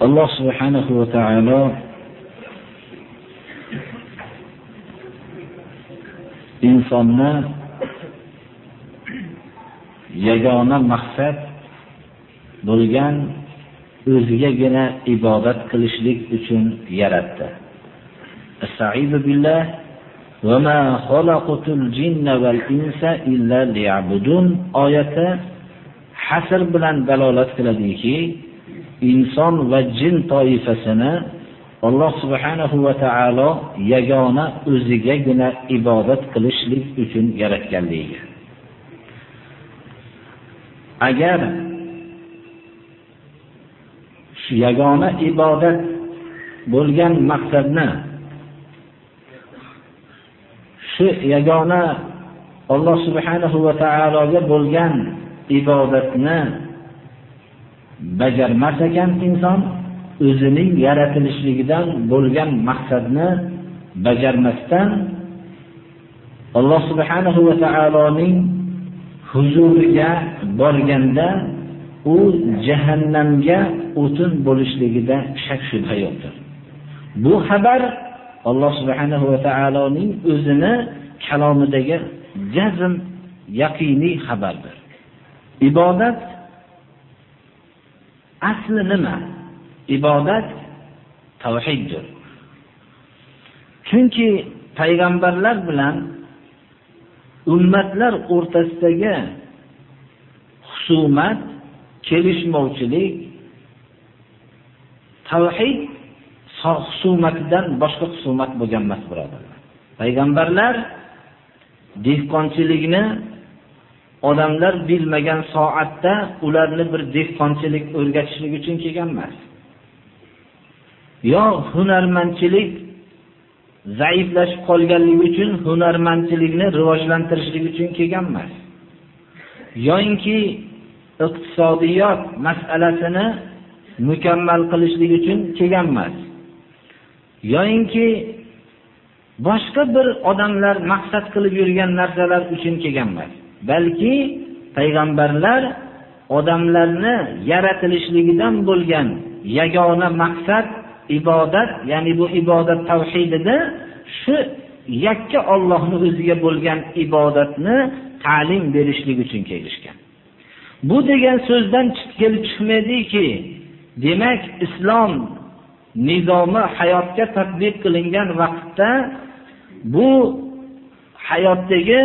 Alloh subhanahu va taolo insonni yagona maqsad bo'lgan o'zigagina ibodat qilishlik uchun yaratdi. Astag'izu billah va ma xalaqatul jinna val insa illa liya'budun oyati hasr bilan dalolat qiladiki, inson va jin toifasini Alloh subhanahu va taolo yagona o'zigagina ibodat qilishlik uchun yaratganligi. Agar shu yagona ibodat bo'lgan maqsadni shu yagona Alloh subhanahu va taologa bo'lgan ibodatni bajarmas ekan inson o'zining yaratilishligidan bo'lgan maqsadni bajarmasdan Alloh subhanahu va taoloning huzuriga borganda u jahannamga o'tin bo'lishligida shak shubha yo'qdir. Bu xabar Alloh subhanahu va taoloning o'zini kalomidagi jazm yaqiniy xabardir. Ibodat asli nima? Ibodat tavhiddir. Chunki payg'ambarlar bilan ummatlar o'rtasidagi husumat, kelishmovchilik tavhid husumatidan boshqa husumat bo'lgan emas, birodarlar. Payg'ambarlar dehqonchilikni odamlar bilmagan soatda ularni bir dehqonchilik o'rgatishlik uchun kelgan emas. Yo hunarmandchilik zaiflashib qolganligi uchun hunarmandchilikni rivojlantirishlik uchun kelgan emas. Yo'inki iqtisodiyot masalasini mukammal qilishlik uchun kelgan emas. Yo'inki boshqa bir odamlar maqsad qilib yurgan narsalar uchun kelgan emas. Balki payg'ambarlar odamlarni yaratilishligidan bo'lgan yagona maqsad ibodat, ya'ni bu ibodat tavhidida shu yakka Allohning o'ziga bo'lgan ibodatni ta'lim berishlik uchun kelishgan. Bu degan so'zdan kelib chiqmaydiki, demak islom nizomi hayotga tatbiq qilingan vaqtda bu hayotdagi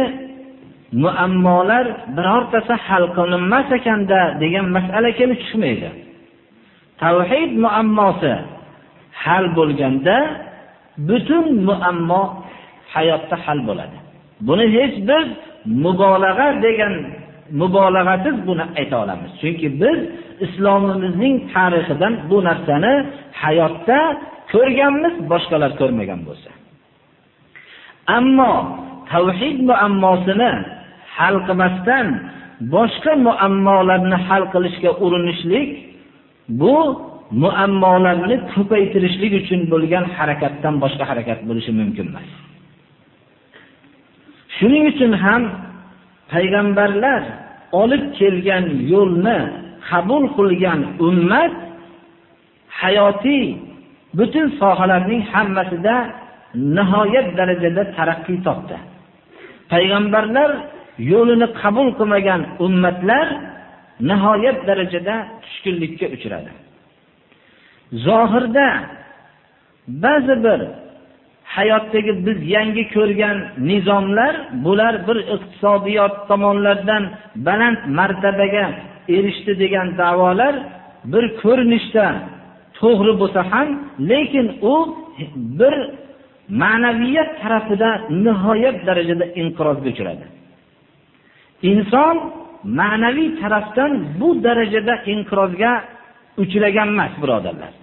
muammolar birortasi hal qilinmas ekanda degan masala kelib chiqmaydi. Tavhid muammosi hal bo'lganda butun muammo hayotda hal bo'ladi. Buni hech biz mubolag'a degan mubolag'asiz buni ayta olamiz. Chunki biz islomimizning tarixidan bu narsani hayotda ko'rganmiz, boshqalar ko'rmagan bo'lsa. Ammo tavhid muammosini hal qilmasdan boshqa muammolarni hal qilishga urinishlik bu muammolarni ko'paytirishlik uchun bo'lgan harakatdan boshqa harakat bo'lishi mumkin emas. Shuning uchun ham payg'ambarlar olib kelgan yo'lni qabul qilgan ummat hayotiy butun sohalarning hammasida nihoyat darajada taraqqiy topdi. Payg'ambarlar yo'lini qabul qilmagan ummatlar nihoyat darajada tushkunlikka uchradi. Zohirda ba'zi bir hayotdagi biz yangi ko'rgan nizomlar, bular bir iqtisodiyot tomonlardan baland martabaga erishdi degan da'volar bir ko'rinishda to'g'ri bo'lsa ham, lekin u bir ma'naviyat tarafida nihoyat darajada inqirozga uchradi. Inson ma'naviy tarafdan bu darajada inqirozga uchragan emas birodarlar.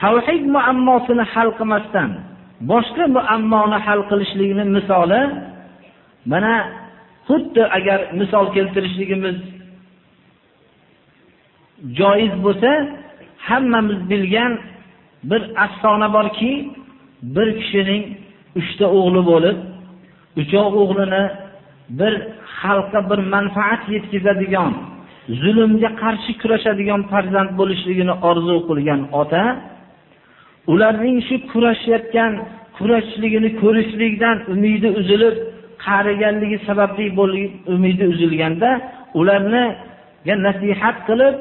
Tavhid muammosini hal qilmasdan boshqa muammoni hal qilishlikni misoli mana xuddi agar misol keltirishligimiz joiz bo'lsa hammamiz bilgan bir afsona borki bir kishining uchta o'g'li bo'lib uchov o'g'lini bir xalqqa bir manfaat yetkazadigan zulmga qarshi kurashadigan farzand bo'lishligini orzu qilgan ota ularning shu kurashayotgan kurashishligini ko'rishlikdan umidi uzilib qariganligi sababli bo'lib umidi uzilganda ularni nasihat qilib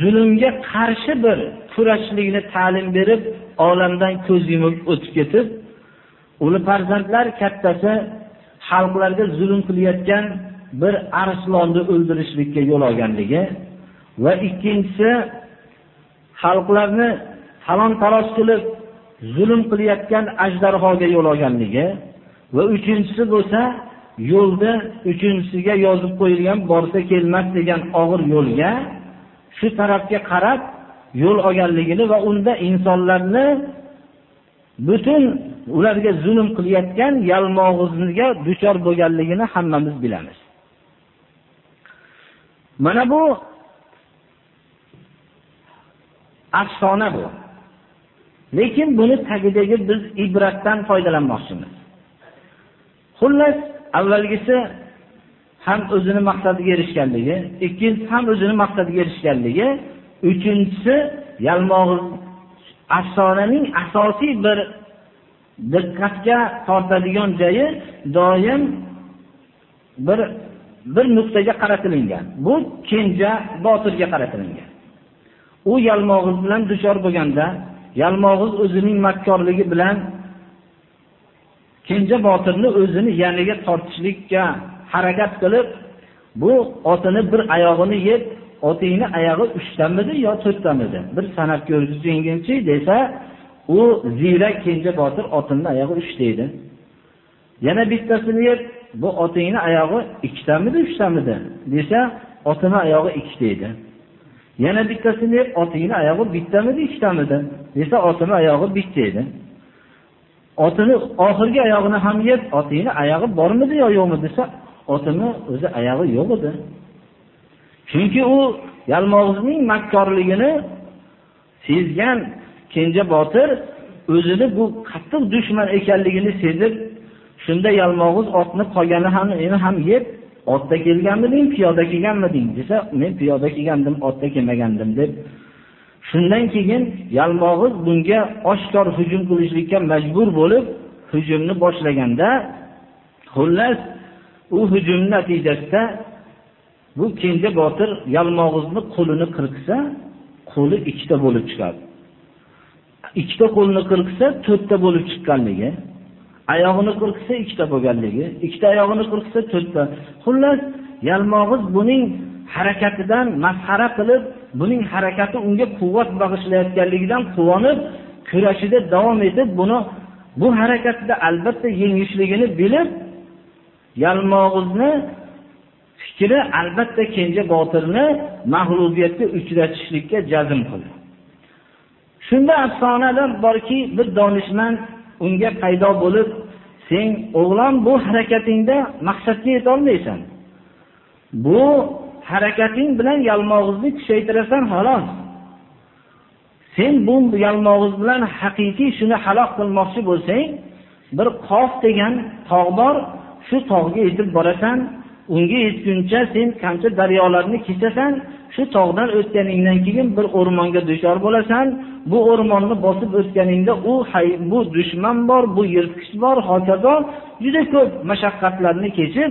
zulmga qarshi bir kurashishlikni ta'lim berib olamdan ko'z yumib o'tib ketib uni farzandlar kattasi xalqlarga zulm qilayotgan bir arslonni o'ldirishlikka yo'l olganligi va ikkinchisi xalqlarni talon taroj qilib zulm qilayotgan ajdarhoga yo'l olganligi va uchinchisi bo'lsa yo'lda uchinchisiga yozib qo'yilgan borsa kelmas degan og'ir yo'lga shu tarafga qarab yo'l olganligini va unda insonlarni butun ularga zulm qilayotgan yalmog'izga duchor bo'lganligini hammamiz bilamiz. Mana bu afsona bu. Lekin buni tagidagi biz ibratdan foydalanmoqchimiz. Xullas avvalgisi ham o'zini maqsadiga erishganligi ikkinchisi ham o'zini maqsadiga erishganligi uchinchisi yalmog'iz afsonaning asosiy bir diqqatga tortadigan joyi doim bir bir nuqtaga qaratilingan. Bu kenja botirga qaratilingan. U yalmog'iz bilan duchor bo'lganda yalmog'iz o'zining makkorligi bilan kenja botirni o'zini yaniga tortishlikka harakat qilib bu otini bir oyog'ini yeb otingni oyog'i 3 tamidi yo 4 tamidi? Bir sanab ko'rgisi yengilchi desa, u Ziyrak kenja botir otining oyog'i 3 deydi. Yana bittasini yeb, bu otingni oyog'i 2 tamidi, 3 tamidi? desa, otini oyog'i 2 deydi. Yana bittasini yeb, otingni oyog'i bittamidi, 2 tamidi? desa, otini oyog'i bit deydi. Otini oxirgi oyog'ini ham yet, otingni oyog'i bormidi yo yo'qmi desa, otini o'zi oyog'i yo'q edi. Chunki u yalmog'izning makkorligini sezgan kenja botir o'zini bu qattiq dushman ekanligini sezib shunda yalmog'iz otni qolgani ham ham yeb otda kelganmiding piyoda kelganmiding desa men piyoda kelgandim otda kelmagandim deb. Shundan keyin yalmog'iz bunga oshkor hujum qilishlikka majbur bo'lib hujumni boshlaganda xullas u hujum natijasida bu kenja botir yalmog'izni qo'lini qirqsa qo'li ikkita bo'lib chiqadi. Ikkita qo'lini qirqsa to'rtta bo'lib chiqqanligi oyog'ini qirqsa ikkita bo'lganligi ikkita oyog'ini qirqsa to'rtta. Xullas yalmog'iz buning harakatidan masxara qilib buning harakati unga quvvat bag'ishlayotganligidan quvonib kurashida davom etib buni bu harakatida albatta yengishligini bilib yalmog'izni fikri albatta kenja botirni mag'lubiyatga uchratishlikka jazm qildi. Shunda afsonalar borki bir donishmand unga paydo bo'lib sen o'g'lon bu harakatingda maqsadga yetolmaysan. Bu harakating bilan yalmog'izni kuchaytirasan xolos. Sen bu yalmog'iz bilan haqiqiy shuni halok qilmoqchi bo'lsang bir qof degan tog' bor shu tog'ga yetib borasan unga yetguncha sen qancha daryolarni kechasan shu tog'dan o'tganingdan keyin bir o'rmonga duchor bo'lasan. Bu o'rmonni bosib o'tganingda u hay bu dushman bor bu yirtqich bor hokazo juda ko'p mashaqqatlarni kechib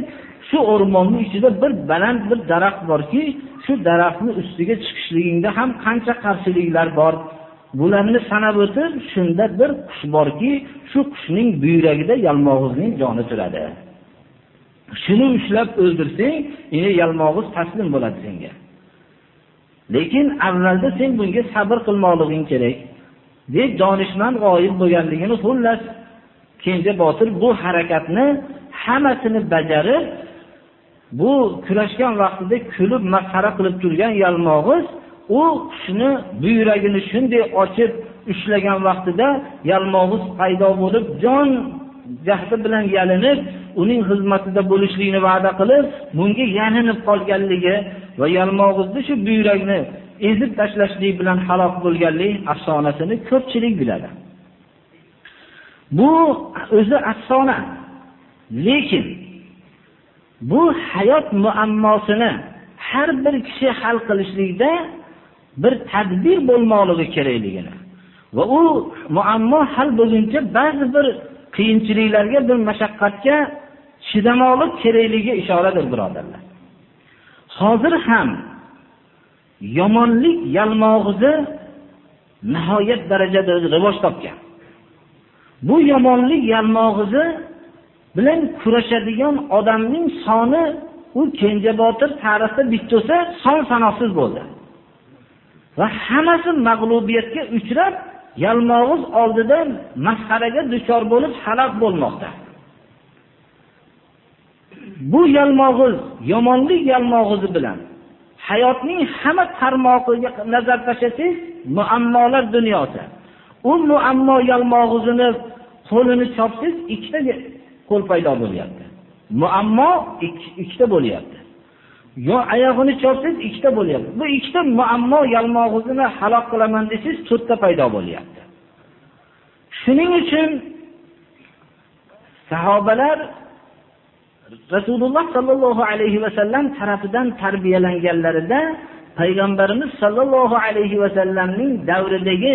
shu o'rmonni ichida bir baland bir daraxt borki shu daraxtni ustiga chiqishligingda ham qancha qarshiliklar bor. Bularni sanab o'tib shunda bir qush borki shu qushning buyragida yalmog'izning joni turadi. Shuni ushlab o'ldirsang endi yalmog'iz taslim bo'ladi senga. Lekin avvalda sen bunga sabr qilmoqliging kerak. Deb donishmand g'oyib bo'lganligini xullas kenja botir bu harakatni hammasini bajarib bu kurashgan vaqtida kulib masxara qilib turgan yalmog'iz u qushni buyragini shunday ochib ushlagan vaqtida yalmog'iz paydo bo'lib jon jahdi bilan yalinib uning xizmatida bo'lishlikni va'da qilib bunga yalinib qolganligi va yalmog'izni shu buyrakni ezib tashlashlik bilan halok bo'lganlik afsonasini ko'pchilik biladi. Bu o'zi afsona lekin bu hayot muammosini har bir kishi hal qilishlikda bir tadbir bo'lmoqligi kerakligini va u muammo hal bo'lguncha ba'zi bir qiyinchiliklarga bir mashaqqatga chidamoqlik kerakligiga ishoradir birodarlar. Hozir ham yomonlik yalmog'izi nihoyat darajada rivoj topgan. Bu yomonlik yalmog'izi bilan kurashadigan odamning soni u kenjabotir tarixda bitta son sanoqsiz bo'ldi. Va hammasi mag'lubiyatga uchrab yalmog'iz oldidan masxaraga duchor bo'lib halaq bo'lmoqda. Bu yalmog'iz yomonlik yalmog'izi bilan hayotning hamma tarmog'iga nazar tashlasangiz muammolar dunyosi u muammo yalmog'izini qo'lini chopsangiz ikkita qo'l paydo bo'lyapti. Muammo ikkita bo'lyapti. Yo oyog'ini chopsangiz ikkita bo'lyapti. Bu ikkita muammo yalmog'izini halok qilaman desangiz to'rtta paydo bo'lyapti. Shuning uchun sahobalar rasululloh sollallohu alayhi vasallam tarafidan tarbiyalanganlarida payg'ambarimiz sollallohu alayhi vasallamning davridagi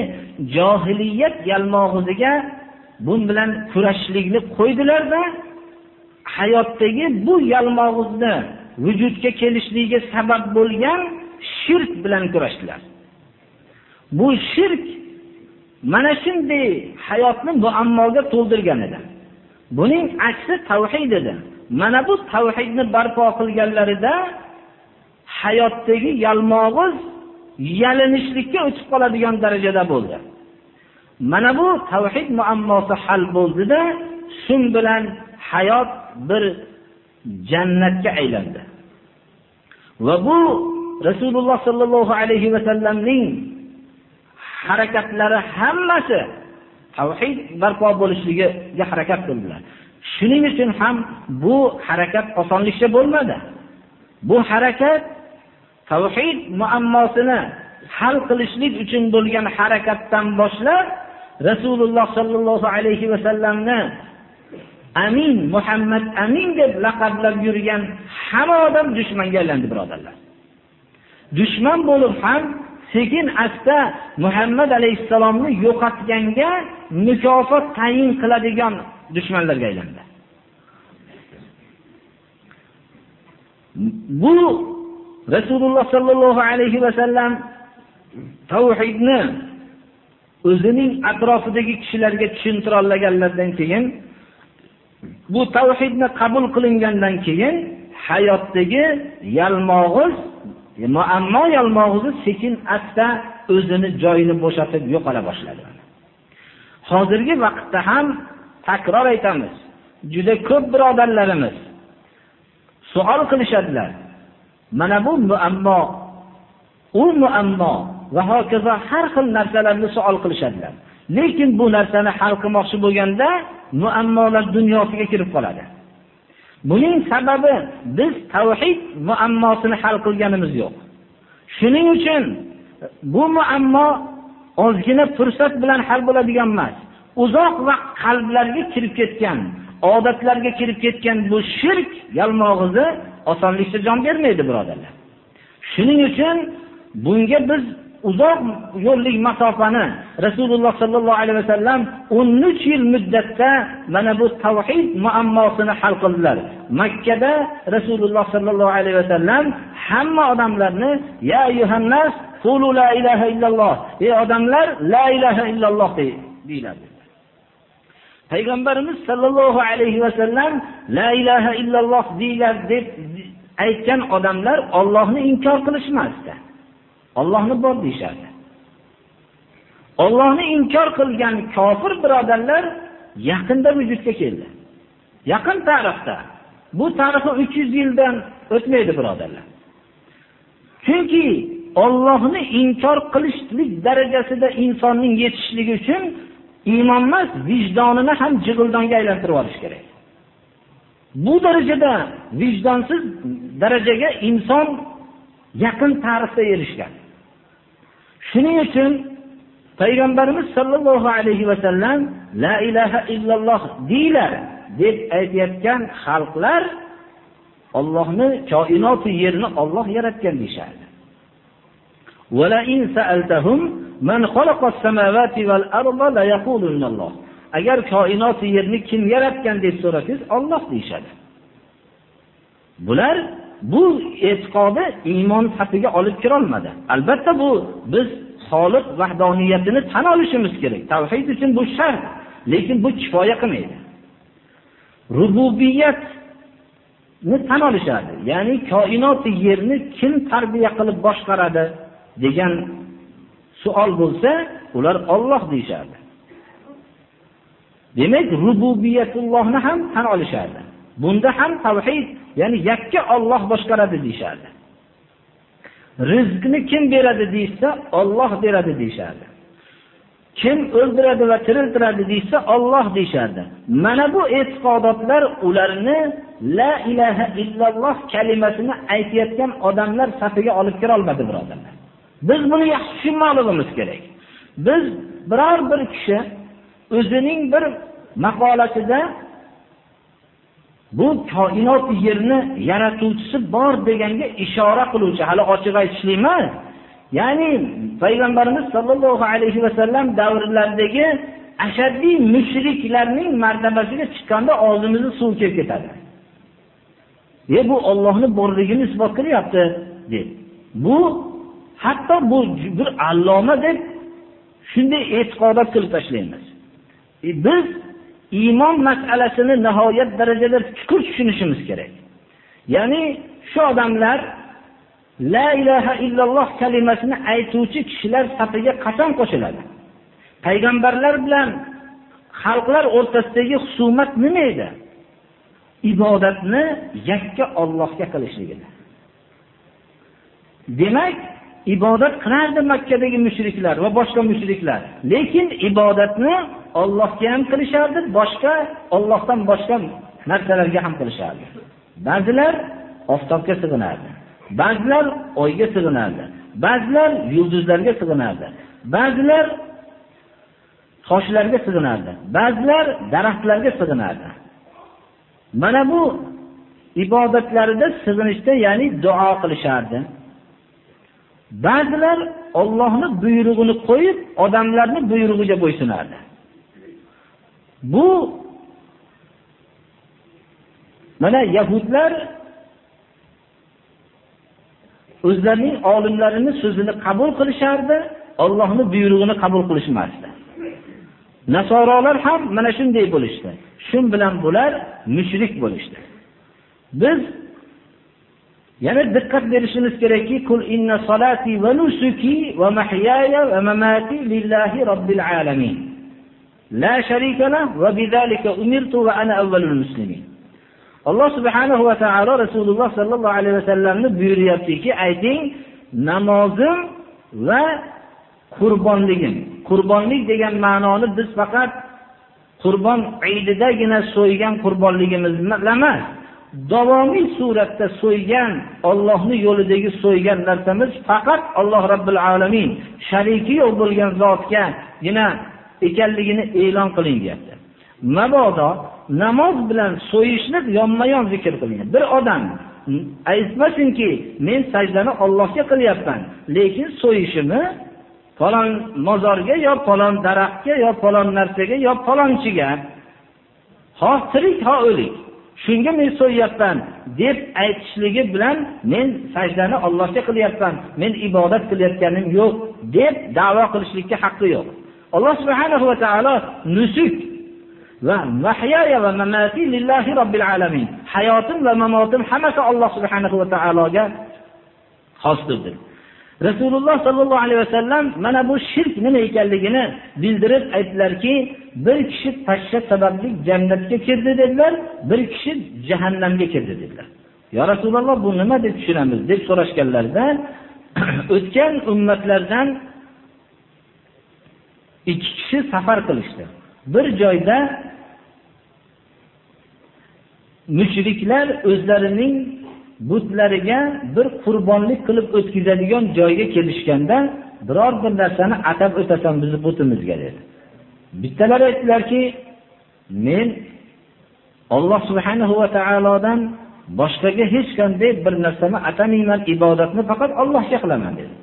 johiliyat yalmog'iziga bu bilan kurashishlikni qo'ydilarda hayotdagi bu yalmog'izni vujudga kelishligiga sabab bo'lgan shirk bilan kurashdilar. Bu shirk mana shunday hayotni muammoga to'ldirgan edi. Buning aksi tavhid edi. Mana bu tavhidni barpo qilganlarida hayotdagi yalmog'iz yalinishlikka o'tib qoladigan darajada bo'ldi. Mana bu tavhid muammosi hal bo'ldida shu bilan hayot bir jannatga aylandi. Va bu rasululloh sallallohu alayhi va sallamning harakatlari hammasi tavhid barpo bo'lishligiga harakat qildilar. Shuning uchun ham bu harakat osonlikcha bo'lmadi. Bu harakat tavhid muammosini hal qilishlik uchun bo'lgan harakatdan boshlab rasululloh sallallohu alayhi va sallamni amin muhammad amin deb laqablab yurgan hamma odam dushmanga aylandi birodarlar. Dushman bo'lib ham sekin asta muhammad alayhissalomni yo'qotganga mukofot tayin qiladigan dushmanlarga aylandi. Bu rasululloh sollallohu alayhi vasallam tavhidni o'zining atrofidagi kishilarga tushuntirolganlardan keyin bu tavhidni qabul qilingandan keyin hayotdagi yalmog'iz muammo yalmog'izi sekin asta o'zini joyini bo'shatib yo'qola boshladi. Hozirgi vaqtda ham takror aytamiz juda ko'p birodarlarimiz savol qilishadilar. Mana bu muammo u muammo va hokazo har xil narsalarni savol qilishadilar. Lekin bu narsani hal qilmoqchi bo'lganda muammolar dunyosiga kirib qoladi. Buning sababi biz tavhid muammosini hal qilganimiz yo'q. Shuning uchun bu muammo ozgina fursat bilan hal bo'ladigan emas. Uzoq vaqt qalblarga kirib ketgan odatlarga kirib ketgan bu shirk yalmog'izi osonlikcha jon bermaydi birodarlar. Shuning uchun bunga biz uzoq yo'llik masofani rasululloh sollallohu alayhi vasallam o'n uch yil muddatda mana bu tavhid muammosini hal qildilar. Makkada rasululloh sollallohu alayhi vasallam hamma odamlarni ya yuhannas qulu la ilaha illalloh ey odamlar la ilaha illalloh deyiladi. Payg'ambarimiz sollallohu alayhi vasallam la ilaha illalloh deyiladi deb aytgan odamlar ollohni inkor qilishmasdi. Allohni bor deyishardi. Allohni inkor qilgan kofir birodarlar yaqinda vujudga keldi. Yaqin tarixda bu tarixi uch yuz yildan o'tmaydi birodarlar. Chunki Allohni inkor qilishlik darajasida insonning yetishligi uchun iymon emas vijdonini ham jig'ildonga aylantirib olish kerak. Bu darajada vijdonsiz darajaga inson yaqin tarixda erishgan. Shuning uchun payg'ambarimiz sollallohu alayhi vasallam la ilaha illalloh deylar deb aytayotgan xalqlar ollohni koinoti yerni olloh yaratgan deyishardi. Agar koinot yerni kim yaratgan deb so'rasangiz olloh deyishadi. Bular bu e'tiqodi iymon safiga olib kirolmadi. Albatta bu biz xoliq vahdoniyatini tan olishimiz kerak. Tavhid uchun bu shart lekin bu kifoya qilmaydi. Rububiyatni tan olishadi. Ya'ni koinotni yerni kim tarbiya qilib boshqaradi degan savol bo'lsa ular Alloh deyishardi. Demak rububiyatullohni ham tan olishardi bunda ham tavhid ya'ni yakka Alloh boshqaradi deyishardi. Rizqni kim beradi deysa, Alloh beradi deyishardi. Kim o'ldiradi va tiriltiradi deysa, Alloh deyishardi. Mana bu e'tiqodotlar ularni la ilaha illalloh kalimasini aytayotgan odamlar safiga olib kira olmadi birodarlar. Biz buni yaxshi tushunmoqligimiz kerak. Biz biror bir kishi o'zining bir maqolasida bu koinot yerni yaratuvchisi bor deganga ishora qiluvchi hali ochiq aytishlik emas ya'ni payg'ambarimiz sollallohu alayhi vasallam davrlaridagi ashaddiy mushriklarning martabasiga chiqqanda og'zimizni suv kelib ketadi. E bu ollohni borligini isbot qilyapti deb. Bu hatto bu bir alloma deb shunday e'tiqodot qilib tashlaymiz. E biz iymon masalasini nihoyat darajada chuqur tushunishimiz kerak. Ya'ni shu odamlar la ilaha illalloh kalimasini aytuvchi kishilar safiga qachon qo'shiladi? Payg'ambarlar bilan xalqlar o'rtasidagi husumat nima edi? Ibodatni yakka ollohga qilishligida demak ibodat qilardi makkadagi mushriklar va boshqa mushriklar. Lekin ibodatni Allohga ham qilishardi boshqa Allohdan boshqa narsalarga ham qilishardi. Ba'zilar oftobga sig'inardi ba'zilar oyga sig'inardi ba'zilar yulduzlarga sig'inardi ba'zilar toshlarga sig'inardi ba'zilar daraxtlarga sig'inardi. Mana bu ibodatlarida sig'inishda ya'ni duo qilishardi. Ba'zilar Allohning buyrug'ini qo'yib odamlarning buyrug'iga bo'ysunardi. Bu mana yahudlar o'zlarining olimlarini so'zini qabul qilishardi Allohning buyrug'ini qabul qilishmasdi. Nasorolar ham mana shunday bo'lishdi. Shun bilan bular mushrik bo'lishdi. Biz yana diqqat berishimiz kerakki kul inna salati va nusuki va mahyaya va mamati lillahi robbil alamin. La sharika la va bizalika umirtu va ana avvalul muslimin. Alloh subhanahu va taolo rasululloh sallallohu alayhi vasallamni buyuryaptiki ayting namozim va qurbonligim. Qurbonlik degan ma'noni biz faqat qurbon ididagina so'ygan qurbonligimiz emas. Davomiy suratda so'ygan Allohning yo'lidagi so'ygan narsamiz faqat alloh robbil alamin. Shariki yo'q bo'lgan zotgagina ekanligini e'lon qiling deyapti mabodo namoz bilan so'yishni yonma yon zikr qiling bir odam aytmasinki men sajdani Allohga qilyapman lekin so'yishimni falon mozorga yo falon daraxtga yo falon narsaga yo falonchiga xoh tirik xoh o'lik shunga men so'yyapman deb aytishligi bilan men sajdani Allohga qilyapman men ibodat qilayotganim yo'q deb davo qilishlikka haqqi yo'q. Alloh subhanahu va taolo nusuk va mahyoya va mamati lillahi robbil alamin. Hayotim va mamotim hammasi alloh subhanahu va taologa xosdir rasululloh sollallohu alayhi vasallam mana bu shirk nima ekanligini bildirib aytdilarki bir kishi pashsha sababli jannatga kirdi dedilar bir kishi jahannamga kirdi dedilar. Yo rasululloh bu nima deb tushunamiz deb so'rashganlarida o'tgan ummatlardan ikki kishi safar qilishdi. Bir joyda mushriklar o'zlarining butlariga bir qurbonlik qilib o'tkazadigan joyga kelishganda biror bir narsani atab o'tasan bizni butimizga dedi. Bittalari aytdilarki men Alloh subhanahu va taolodan boshqaga hech qanday bir narsani atamayman ibodatni faqat allohga qilaman dedi.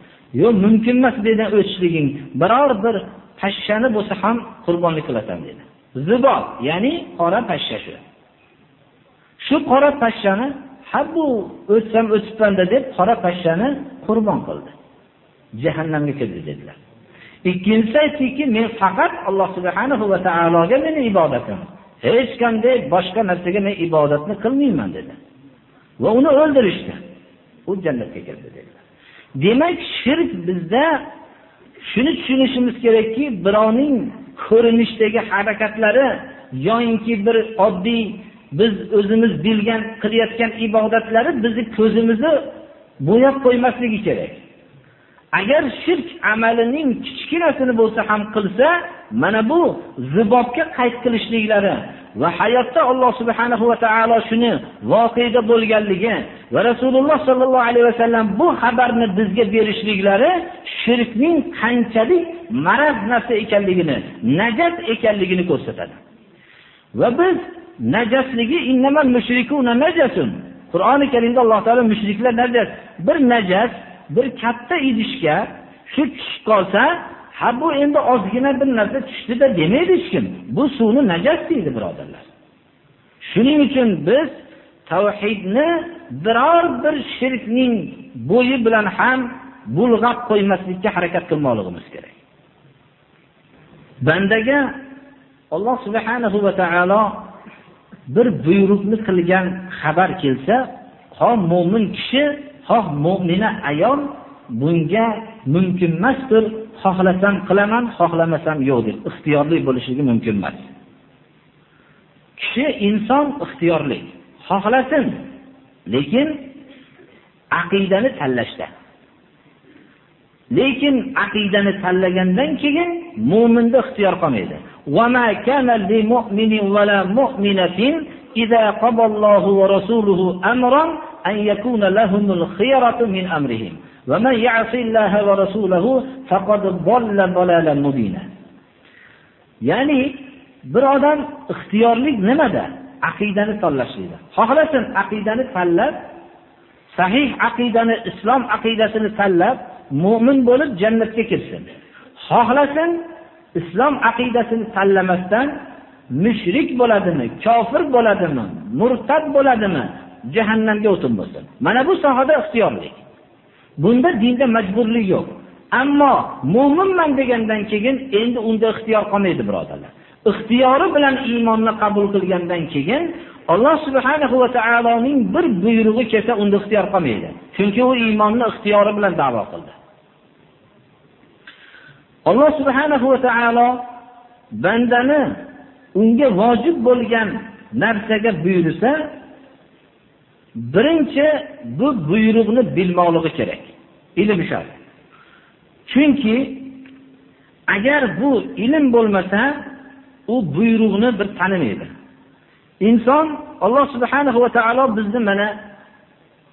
Yo'q mumkin emas degan o'tishliging. Biror bir pashshani bo'lsa ham qurbonlik qilasan dedi. Zibo ya'ni qora pashsha shu. Shu qora pashshani ha bu o'tsam o'tibmanda deb qora pashshani qurbon qildi. Jahannamga kirdi dedilar. Ikkinchisi aytdiki men faqat alloh subhanahu va taologa meni ibodatim. Hech qanday boshqa narsaga men ibodatni qilmayman dedi. Va uni o'ldirishdi. U jannatga kirdi dedilar. Demak shirk bizda shuni tushunishimiz kerakki birovning ko'rinishdagi harakatlari yoyinki bir oddiy biz o'zimiz bilgan qilayotgan ibodatlari bizni ko'zimizni bo'yab qo'ymasligi kerak. Agar shirk amalining kichkinasini bo'lsa ham qilsa mana bu zibobga qayd qilishliklari va hayotda alloh subhanahu va taolo shuni voqeda bo'lganligi va rasululloh sollallohu alayhi vasallam bu xabarni bizga berishliklari shirkning qanchalik maraz narsa ekanligini najat ekanligini ko'rsatadi. Va biz najasligi innamal mushrikuna najasun. Qur'oni karimda alloh taolo mushriklar najas bir najas bir katta idishga shu tushib qolsa ha bu endi ozgina bir narsa tushdida demaydi hech kim. Bu suvni najas deydi birodarlar. Shuning uchun biz tavhidni biror bir shirkning bo'yi bilan ham bulg'ab qo'ymaslikka harakat qilmoqligimiz kerak. Bandaga alloh subhanahu va taolo bir buyruqni qilgan xabar kelsa qon mo'min kishi xoh mo'mina ayol bunga mumkin emasdir xohlasam qilaman xohlamasam yo'q deb ixtiyorli bo'lishligi mumkin emas kishi inson ixtiyorli xohlasin lekin aqidani tanlashda lekin aqidani tanlagandan keyin mo'minda ixtiyor qolmaydi وما كان لمؤمن ولا مؤمنة إذا قضى الله ورسوله أمرا أن يكون لهم الخيرة من أمرهم ومن يعص الله ورسوله فقد ضل ضلالا مبينا ya'ni bir odam ixtiyorlik nimada aqidani tanlashlikda xohlasin aqidani tanlab sahih aqidani islom aqidasini tanlab mo'min bo'lib jannatga kirsin xohlasin islom aqidasini tanlamasdan mushrik bo'ladimi kofir bo'ladimi murtad bo'ladimi jahannamga o'tin bo'lsin mana bu sohada ixtiyorlik. Bunda dinda majburlik yo'q. Ammo mo'minman degandan keyin endi unda ixtiyor qolmaydi birodarlar. Ixtiyori bilan iymonni qabul qilgandan keyin alloh subhanahu va taoloning bir buyrug'i kelsa unda ixtiyor qolmaydi. Chunki u iymonni ixtiyori bilan davo qildi. Alloh subhanahu va taolo bandani unga vojib bo'lgan narsaga buyursa birinchi bu buyruqni bilmoqligi kerak. Ilm shart. Chunki agar bu ilm bo'lmasa u buyruqni bir tanimaydi. Inson alloh subhanahu va taolo bizni mana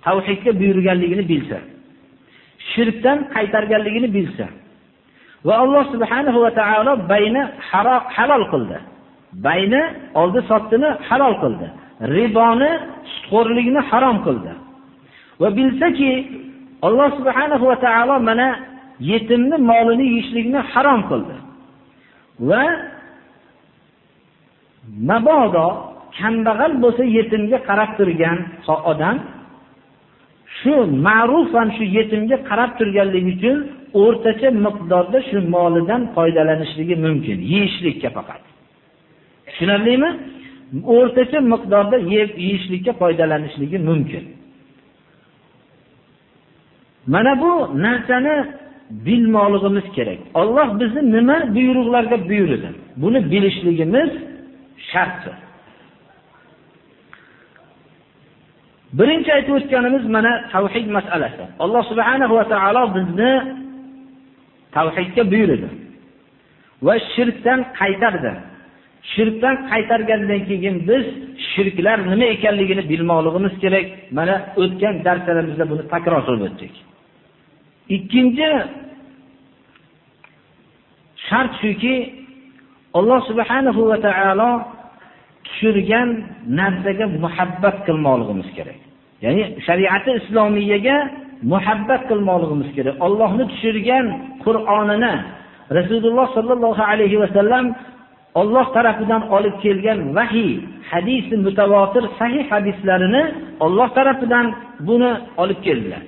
tavhidga buyurganligini bilsa shirkdan qaytarganligini bilsa va alloh subhanahu va taolo bayni halol qildi. Bayni oldi sotdini halol qildi. Riboni sutxo'rlikni harom qildi. Va bilsaki alloh subhanahu va taolo mana yetimni molini yeyishlikni harom qildi. Va mabodo kambag'al bo'lsa yetimga qarab turgan odam shu ma'rufan shu yetimga qarab turganligi uchun o'rtacha miqdorda shu molidan foydalanishligi mumkin yeyishlikka faqat. Tushunarlimi? O'rtacha miqdorda yeb yeyishlikka foydalanishligi mumkin. Mana bu narsani bilmoqligimiz kerak. Alloh bizni nima buyruqlarga buyurdi? Buni bilishligimiz shartdir birinchi aytib o'tganimiz mana tavhid masalasi. Alloh subhanahu va taolo bizni tavhidga buyurdi. Va shirkdan qaytardi. Shirkdan qaytargandan keyin biz shirklar nima ekanligini bilmoqligimiz kerak. Mana o'tgan darslarimizda buni takror qilib o'tdik. Ikkinchi shart shuki alloh subhanahu va taolo tushirgan narsaga muhabbat qilmoqligimiz kerak. Ya'ni shariati islomiyaga muhabbat qilmoqligimiz kerak. Allohni tushirgan qur'onini rasululloh sollallohu alayhi va sallam olloh tarafidan olib kelgan vahiy hadisi mutavotir sahih hadislarini olloh tarafidan buni olib keldilar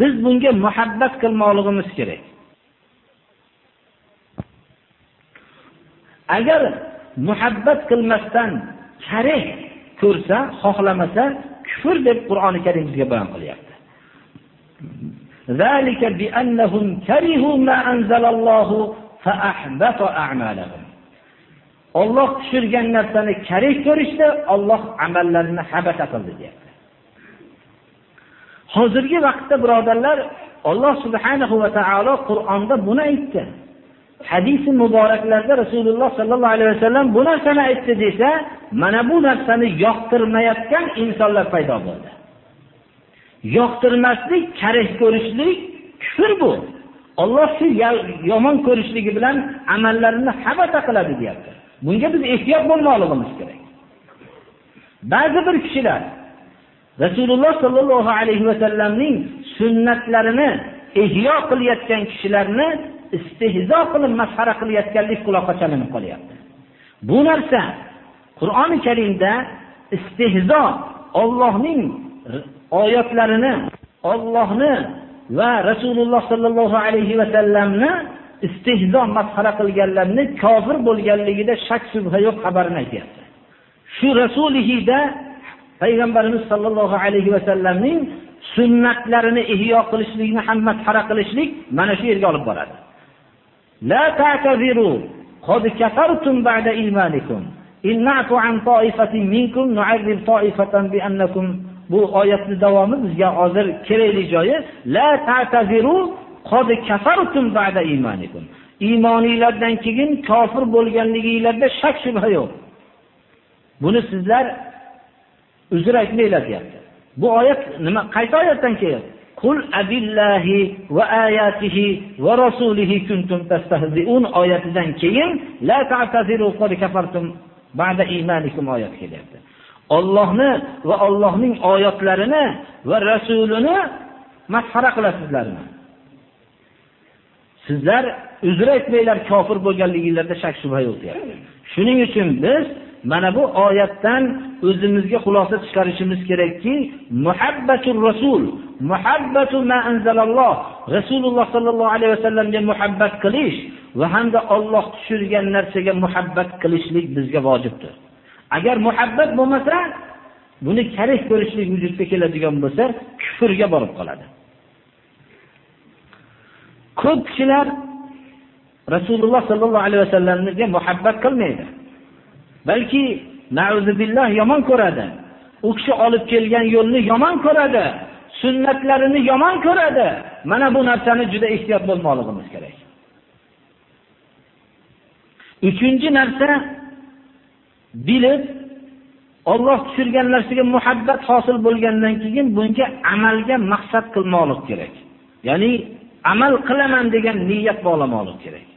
biz bunga muhabbat qilmoqligimiz kerak agar muhabbat qilmasdan karih ko'rsa xohlamasa kufr deb qur'oni karim bizga bayon qilyapti ذلك بأنهم كرهوا ما أنزل الله فأحبط أعمالهم Alloh tushirgan narsani karih ko'rishdi, Alloh amallarini habata qildi deyapti. Hozirgi vaqtda birodarlar, Alloh subhanahu va taolo Qur'onda buni aytdi. Hadisi muboraklarda Rasululloh sallallohu alayhi vasallam bu narsani aytdi desa, mana bu narsani yoqtirmayotgan insonlar paydo bo'ldi. Yoqtirmaslik, karih ko'rishlik kufr bu. Alloh shu yomon ko'rishligi bilan amallarini habata qiladi deyapti. Bunga biz ehtiyot bo'lmoqligimiz kerak. Ba'zi bir kishilar Rasululloh sollallohu alayhi va sallamning sunnatlarini ihyo qilayotgan kishilarni istehzo qilib masxara qilayotganlik quloqqa chalinib qolyapti. Bu narsa Qur'oni Karimda istehzo Allohning oyatlarini, Allohni va Rasululloh sollallohu alayhi va sallamni istehzo masxara qilganlarni kofir bo'lganligida shak shubha yo'q xabarini aytyapti. Shu rasulihida payg'ambarimiz sollallohu alayhi vasallamning sunnatlarini ihyo qilishlikni ham masxara qilishlik mana shu yerga olib boradi. La ta'taziru qad kafartum ba'da imanikum. In na'fu an ta'ifatin minkum nu'azzib ta'ifatan bi annakum bu oyatni davomi bizga hozir kerakli joyi la ta'taziru qad kafartum ba'da imanikum. Iymoningizdan keyin kofir bo'lganligingizda shak shubha yo'q. Buni sizlar uzr aytmanglar deyapti. Bu oyat nima qaysi oyatdan kelyapti? Qul abillahi va ayatihi va rasulihi kuntum tastahzi'un oyatidan keyin la ta'taziru qad kafartum ba'da imanikum oyat kelyapti. Allohni va Allohning oyatlarini va rasulini masxara qilasizlarmi? Sizlar uzr aytmanglar kofir bo'lganligingizda shak shubha yo'q deyapti. Shuning uchun biz mana bu oyatdan o'zimizga xulosa chiqarishimiz kerakki, muhabbatur rasul, muhabbatu ma anzalalloh, Rasululloh sallallohu alayhi vasallamga muhabbat qilish va hamda Alloh tushirgan narsaga muhabbat qilishlik bizga vojibdir. Agar muhabbat bo'lmasa, buni karih ko'rishlik vujudga keladigan bo'lsa, kufrga borib qoladi. Ko'p kishilar Rasululloh sallallohu alayhi vasallamga muhabbat qilmaydi. balki na'uzubillah yomon ko'radi. U kishi olib kelgan yo'lni yomon ko'radi, sunnatlarini yomon ko'radi. Mana bu narsani juda ehtiyot bo'lmoqligimiz kerak. Uchinchi narsa bilib Alloh tushirgan narsaga muhabbat hosil bo'lgandan keyin bunga amalga maqsad qilmoqlik kerak. Ya'ni amal qilaman degan niyat bog'lamoqlik kerak.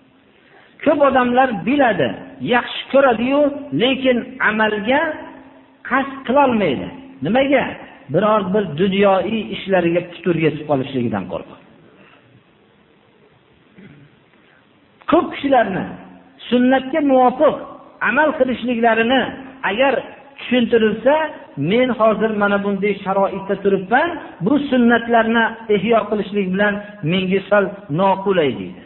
Ko'p odamlar biladi, yaxshi ko'radi-yu, lekin amalga qasd qila olmaydi. Nimaga? Biror bir dunyoiy ishlariga putur yetib qolishligidan qo'rqib. Ko'p kishilarni sunnatga muvofiq amal qilishliklarini agar tushuntirilsa, men hozir mana bunday sharoitda turibman, bu sunnatlarni ihyo qilishlik bilan menga sal noqulay deydi.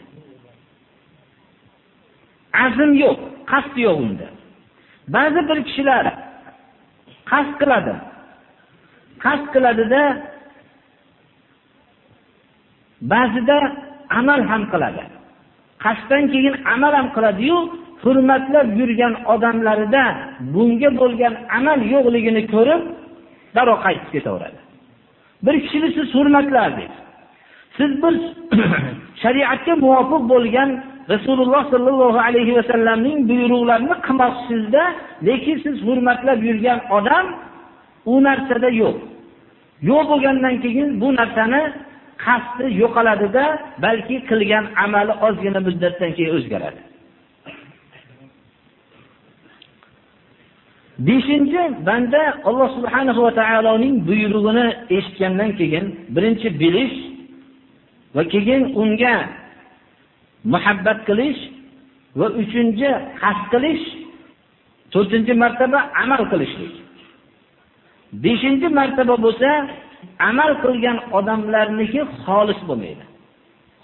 azm yo'q, qasd yo'q unda. Ba'zi bir kishilar qasd qiladi. Qasd qiladida ba'zida amal ham qiladi qasddan keyin amal ham qiladiyu hurmatlab yurgan odamlarida bunga bo'lgan amal yo'qligini ko'rib darrov qaytib ketaveradi. Bir kishini siz hurmatlardik siz bir shariatga muvofiq bo'lgan rasululloh sollallohu alayhi vasallamning buyruqlarini qilmoqchisizda lekin siz hurmatlab yurgan odam u narsada yo'q. Yo'q bo'lgandan keyin bu narsani qasdi yo'qoladida balki qilgan amali ozgina muddatdan keyin o'zgaradi. Beshinchi banda alloh subhanahu va taoloning buyrug'ini eshitgandan keyin birinchi bilish va keyin unga muhabbat qilish va uchinchi qasd qilish to'rtinchi martaba amal qilishlik. Beshinchi martaba bo'lsa amal qilgan odamlarniki xolis bo'lmaydi.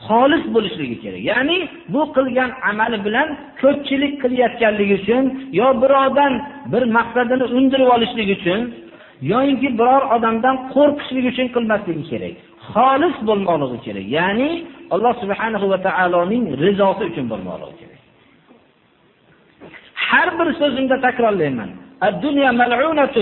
xolis bo'lishligi kerak ya'ni bu qilgan amali bilan ko'pchilik qilayotganligi uchun yo birovdan bir maqsadini undirib olishlik uchun yoyinki biror odamdan qo'rqishlik uchun qilmasligi kerak xolis bo'lmoqligi kerak ya'ni alloh subhanahu va taoloning rizosi uchun bo'lmoqligi kerak har bir so'zimda takrorlayman الدنيا ملعونة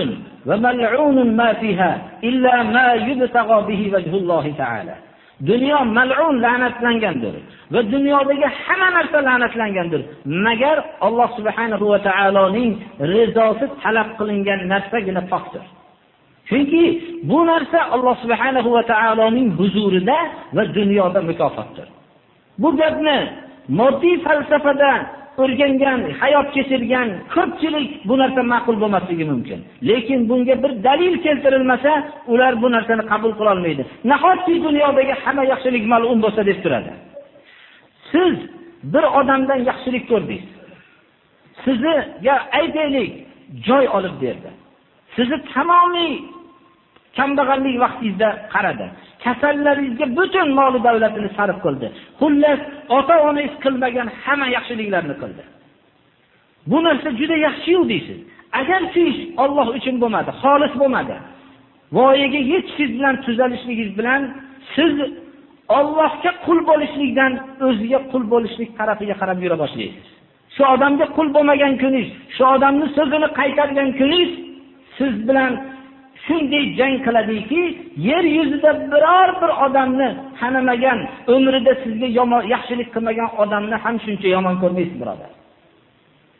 وملعون ما فيها إلا ما يبتغى به وجه الله تعالى Dunyo mal'un la'natlangandir va dunyodagi hamma narsa la'natlangandir. Magar alloh subhanahu va taoloning rizosi talab qilingan narsagina pokdir. Chunki bu narsa alloh subhanahu va taoloning huzurida va dunyoda mukofotdir. Bu gapni moddiy falsafada o'rgangan hayot kechirgan ko'pchilik bu narsa ma'qul bo'lmasligi mumkin. Lekin bunga bir dalil keltirilmasa ular bu narsani qabul qilolmaydi nahotki dunyodagi hamma yaxshilik malum bo'lsa deb turadi? Siz bir odamdan yaxshilik ko'rdingiz. Sizga aytaylik joy olib berdi. Sizni tamomiy kambag'allik vaqtingizda qaradi. Kasallaringizga butun moli davlatini sarf qildi. Xullas ota onangiz qilmagan hamma yaxshiliklarni qildi. Bu narsa juda yaxshiyu deysiz. Agar shu ish olloh uchun bo'lmadi xolis bo'lmadi voyaga yetishingiz bilan tuzalishligingiz bilan siz ollohga qul bo'lishlikdan o'ziga qul bo'lishlik tarafiga qarab yura boshlaysiz. Shu odamga qul bo'lmagan kuningiz shu odamni so'zini qaytargan kuningiz siz bilan shunday jang qiladiki yer yuzida biror bir odamni tanimagan umrida sizga yomon yaxshilik qilmagan odamni ham shuncha yomon ko'rmaysiz birodar.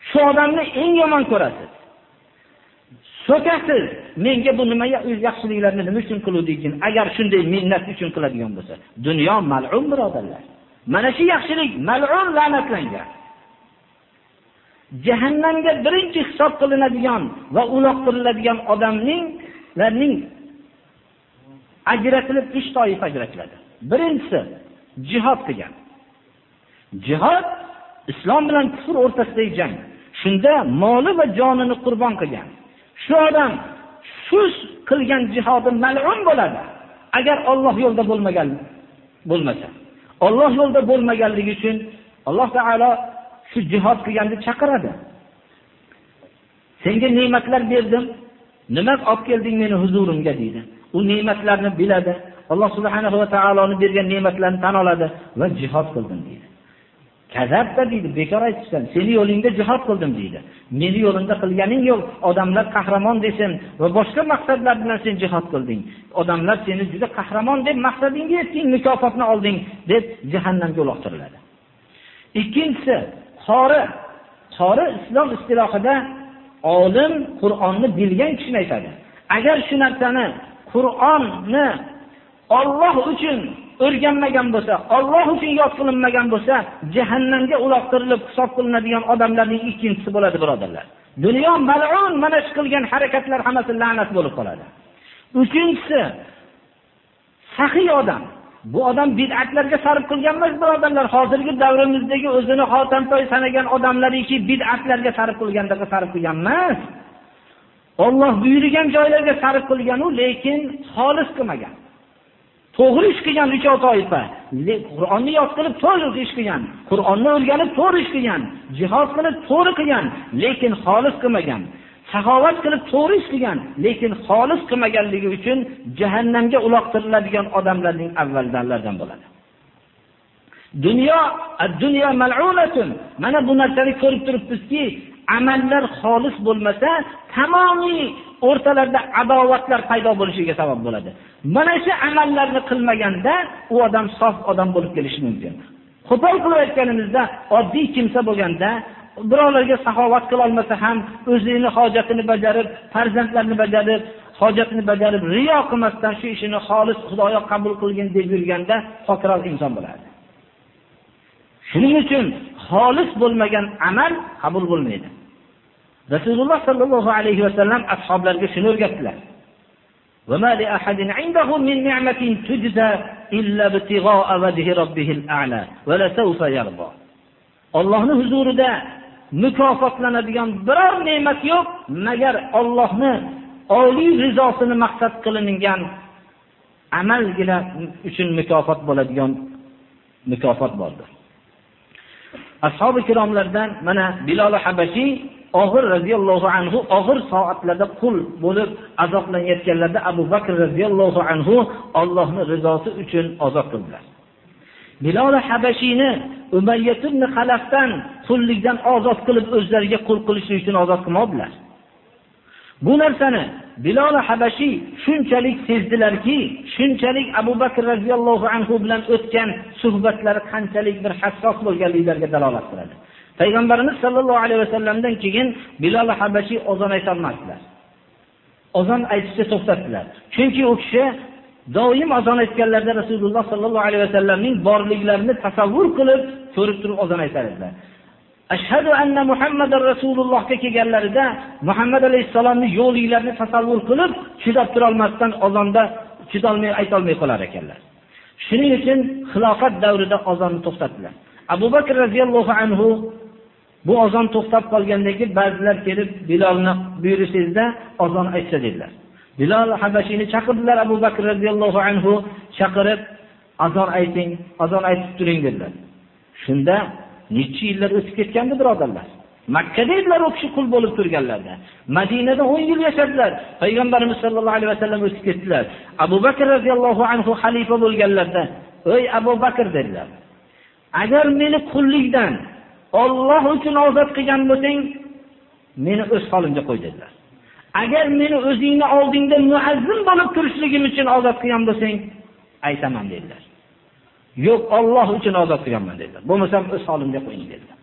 Shu odamni eng yomon ko'rasiz. So'kasiz menga bu nima yaxshiliklarni nima uchun qiluvding agar shunday minnat uchun qiladigan bo'lsa dunyo mal'un birodarlar. Mana shu yaxshilik mal'un la'natlangan. Jahannamga birinchi hisob qilinadigan va uloqtiriladigan odamning larning ajratilib uch toifa ajratiladi. Birinchisi jihod qilgan. Jihod islom bilan kufr o'rtasidagi jang. Shunda moli va jonini qurbon qilgan. Shu odam shu qilgan jihodi mal'un bo'ladi. Agar Alloh yo'lida bo'lmagan bo'lmasa. Alloh yo'lida bo'lmaganligi uchun alloh taolo shu jihod qilganni chaqiradi. Senga ne'matlar berdim. Nima olib kelding meni huzurimga deydi. U ne'matlarni biladi alloh subhanahu va taoloni bergan ne'matlarni tan oladi va jihod qildim deydi. Kazabda deydi bekor aytibsan seni yo'lingda jihod qildim deydi. Meni yo'limda qilganing yo'q odamlar qahramon desin va boshqa maqsadlar bilan sen jihod qilding. Odamlar seni juda qahramon deb maqsadingga yetding mukofotni olding deb jahannamga uloqtiriladi. Ikkinchisi qori. Qori islom istilohida olim qur'onni bilgan kishini aytadi. Agar shu narsani qur'onni Alloh uchun o'rganmagan bo'lsa Alloh uchun yod qilinmagan bo'lsa jahannamga uloqtirilib hisob qilinadigan odamlarning ikkinchisi bo'ladi birodarlar. Dunyo malun mana shu qilgan harakatlar hammasi la'nat bo'lib qoladi. Uchinchisi saxiy odam. Bu odam bid'atlarga sarf qilgan emas birodarlar hozirgi davrimizdagi o'zini xotamtoy sanagan odamlariki bid'atlarga sarf qilgandaqa sarf qilgan emas. Olloh buyurgan joylarga sarf qilganu lekin xolis qilmagan. To'g'ri ish qilgan uchov toifa qur'onni yod qilib to'g'ri ish qilgan qur'onni o'rganib to'g'ri ish qilgan jihod qilib to'g'ri qilgan lekin xolis qilmagan. Saxovat qilib to'g'ri ishlagan, lekin xolis qilmaganligi uchun jahannamga uloqtiriladigan odamlarning avvaldanlardan bo'ladi. Dunyo ad-dunyo mal'unatun. Mana bu narsani ko'rib turibmizki amallar xolis bo'lmasa tamomiy o'rtalarda adovatlar paydo bo'lishiga sabab bo'ladi. Mana shu amallarni qilmaganda u odam sof odam bo'lib kelishi mumkin. Qo'pol qilib aytganimizda oddiy kimsa bo'lganda birovlarga saxovat qilolmasa ham o'zini hojatini bajarib farzandlarini bajarib hojatini bajarib riyo qilmasdan shu ishini xolis xudoyo qabul qilgin deb yurganda pokroq inson bo'ladi shuning uchun xolis bo'lmagan amal qabul bo'lmaydi rasululloh sollallohu alayhi vasallam ashoblarga shuni o'rgatdilar وما لأحد عنده من نعمة تجزى إلا ابتغاء وجه ربه الأعلى ولسوف يرضى Allohni huzurida mukofotlanadigan biror ne'mat yo'q magar Allohni oliy rizosini maqsad qilingan amalgina uchun mukofot bo'ladigan mukofot bordir. Ashobi kiromlardan mana Bilol Habashiy og'ir radhiyallohu anhu og'ir soatlarda qul bo'lib azoblanayotganlarda Abu Bakr radhiyallohu anhu Allohning rizosi uchun azob qildilar. Bilol Habashiyni umayyat ibn Xalafdan qullikdan ozod qilib o'zlariga qul qilishlik uchun ozod qilmoqlar. Bu narsani Bilol Habashiy shunchalik sezdilarki, shunchalik Abu Bakr radhiyallohu anhu bilan o'tgan suhbatlari qanchalik bir hassos bo'lganliklariga dalolat qiladi. Payg'ambarimiz sollallohu alayhi vasallamdan keyin Bilol Habashiy ozon ayta. Ozon aytishni to'xtatdilar. Chunki u kishi doim azon aytganlarda Rasululloh sollallohu alayhi vasallamning borliklarini tasavvur qilib, ko'rib turib ozon aytar edilar. ashhadu anna muhammadar rasulullohga kelganlarida muhammad alayhissalomni yo'liklarini tasavvur qilib chidab turolmasdan ozonda chidolmay aytolmay qolar ekanlar. Shuning uchun xilofat davrida ozonni to'xtatdilar. Abu bakr roziyallohu anhu bu ozon to'xtab qolgandan keyin ba'zilar kelib bilolni buyursangizda ozon aytsa dedilar. Bilol Habashini chaqirdilar abu bakr radhiyallohu anhu chaqirib azon ayting azon aytib turing dedilar. Shunda necha yillar o'tib ketgandi birodarlar. Makkada edilar u kishi qul bo'lib turganlarda. Madinada 10 yil yashadilar. Payg'ambarimiz sollallohu alayhi vasallam o'tib ketdilar. Abu bakr radhiyallohu anhu xalifa bo'lganlarda, ey abu bakr dedilar. Agar meni qullikdan Alloh uchun ozod qilgan bo'lsang meni o'z holimga qo'y dedilar. Agar meni o'zingni oldingda muazzin bo'lib turishligim uchun ozod qilgan bo'lsang aytaman dedilar. Yo'q olloh uchun ozod qilganman dedilar. Bo'lmasam o'z holimga qo'ying dedilar.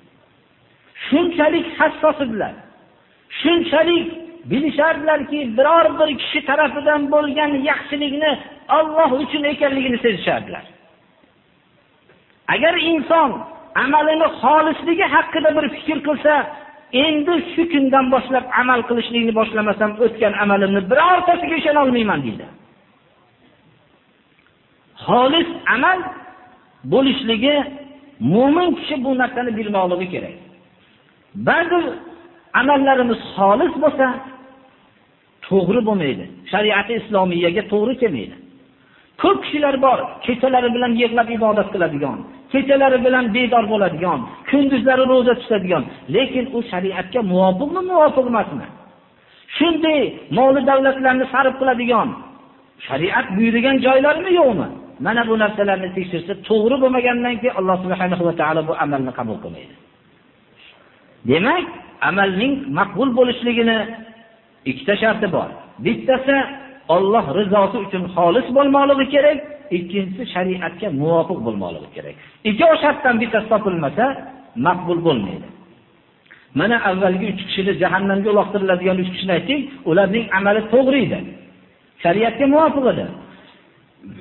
Shunchalik hassos edilar. Shunchalik bilishardilarki biror bir kishi tarafidan bo'lgan yaxshilikni olloh uchun ekanligini sezishardilar. Agar inson amalini xolisligi haqida bir fikr qilsa endi shu kundan boshlab amal qilishlikni boshlamasam o'tgan amalimni birortasiga ishonolmayman deydi. Xolis amal bo'lishligi mo'min kishi bu narsani bilmoqligi kerak. Ba'zi amallarimiz xolis bo'lsa to'g'ri bo'lmaydi. Shariati islomiyaga to'g'ri kelmaydi. Ko'p kishilar bor kechalari bilan yig'lab ibodat qiladigan kechalari bilan bedor bo'ladigan kunduzlari ro'za tutadigan lekin u shariatga muvofiqmi muvofiq emasmi shunday moli davlatlarni sarf qiladigan shariat buyurgan joylarmi yo'qmi? Mana bu narsalarni tekshirsa to'g'ri bo'lmagandan keyin alloh subhanahu va taolo bu amalni qabul qilmaydi. Demak amalning maqbul bo'lishligini ikkita sharti bor. Bittasi Alloh rizosi uchun xolis bo'lmoqligi kerak ikkinchisi shariatga muvofiq bo'lmoqligi kerak. Ikkov shartdan bittasi topilmasa maqbul bo'lmaydi. Mana avvalgi 3 kishini jahannamga uloqtiriladigan uch kishini aytdik ularning amali to'g'ri edi shariatga muvofiq edi.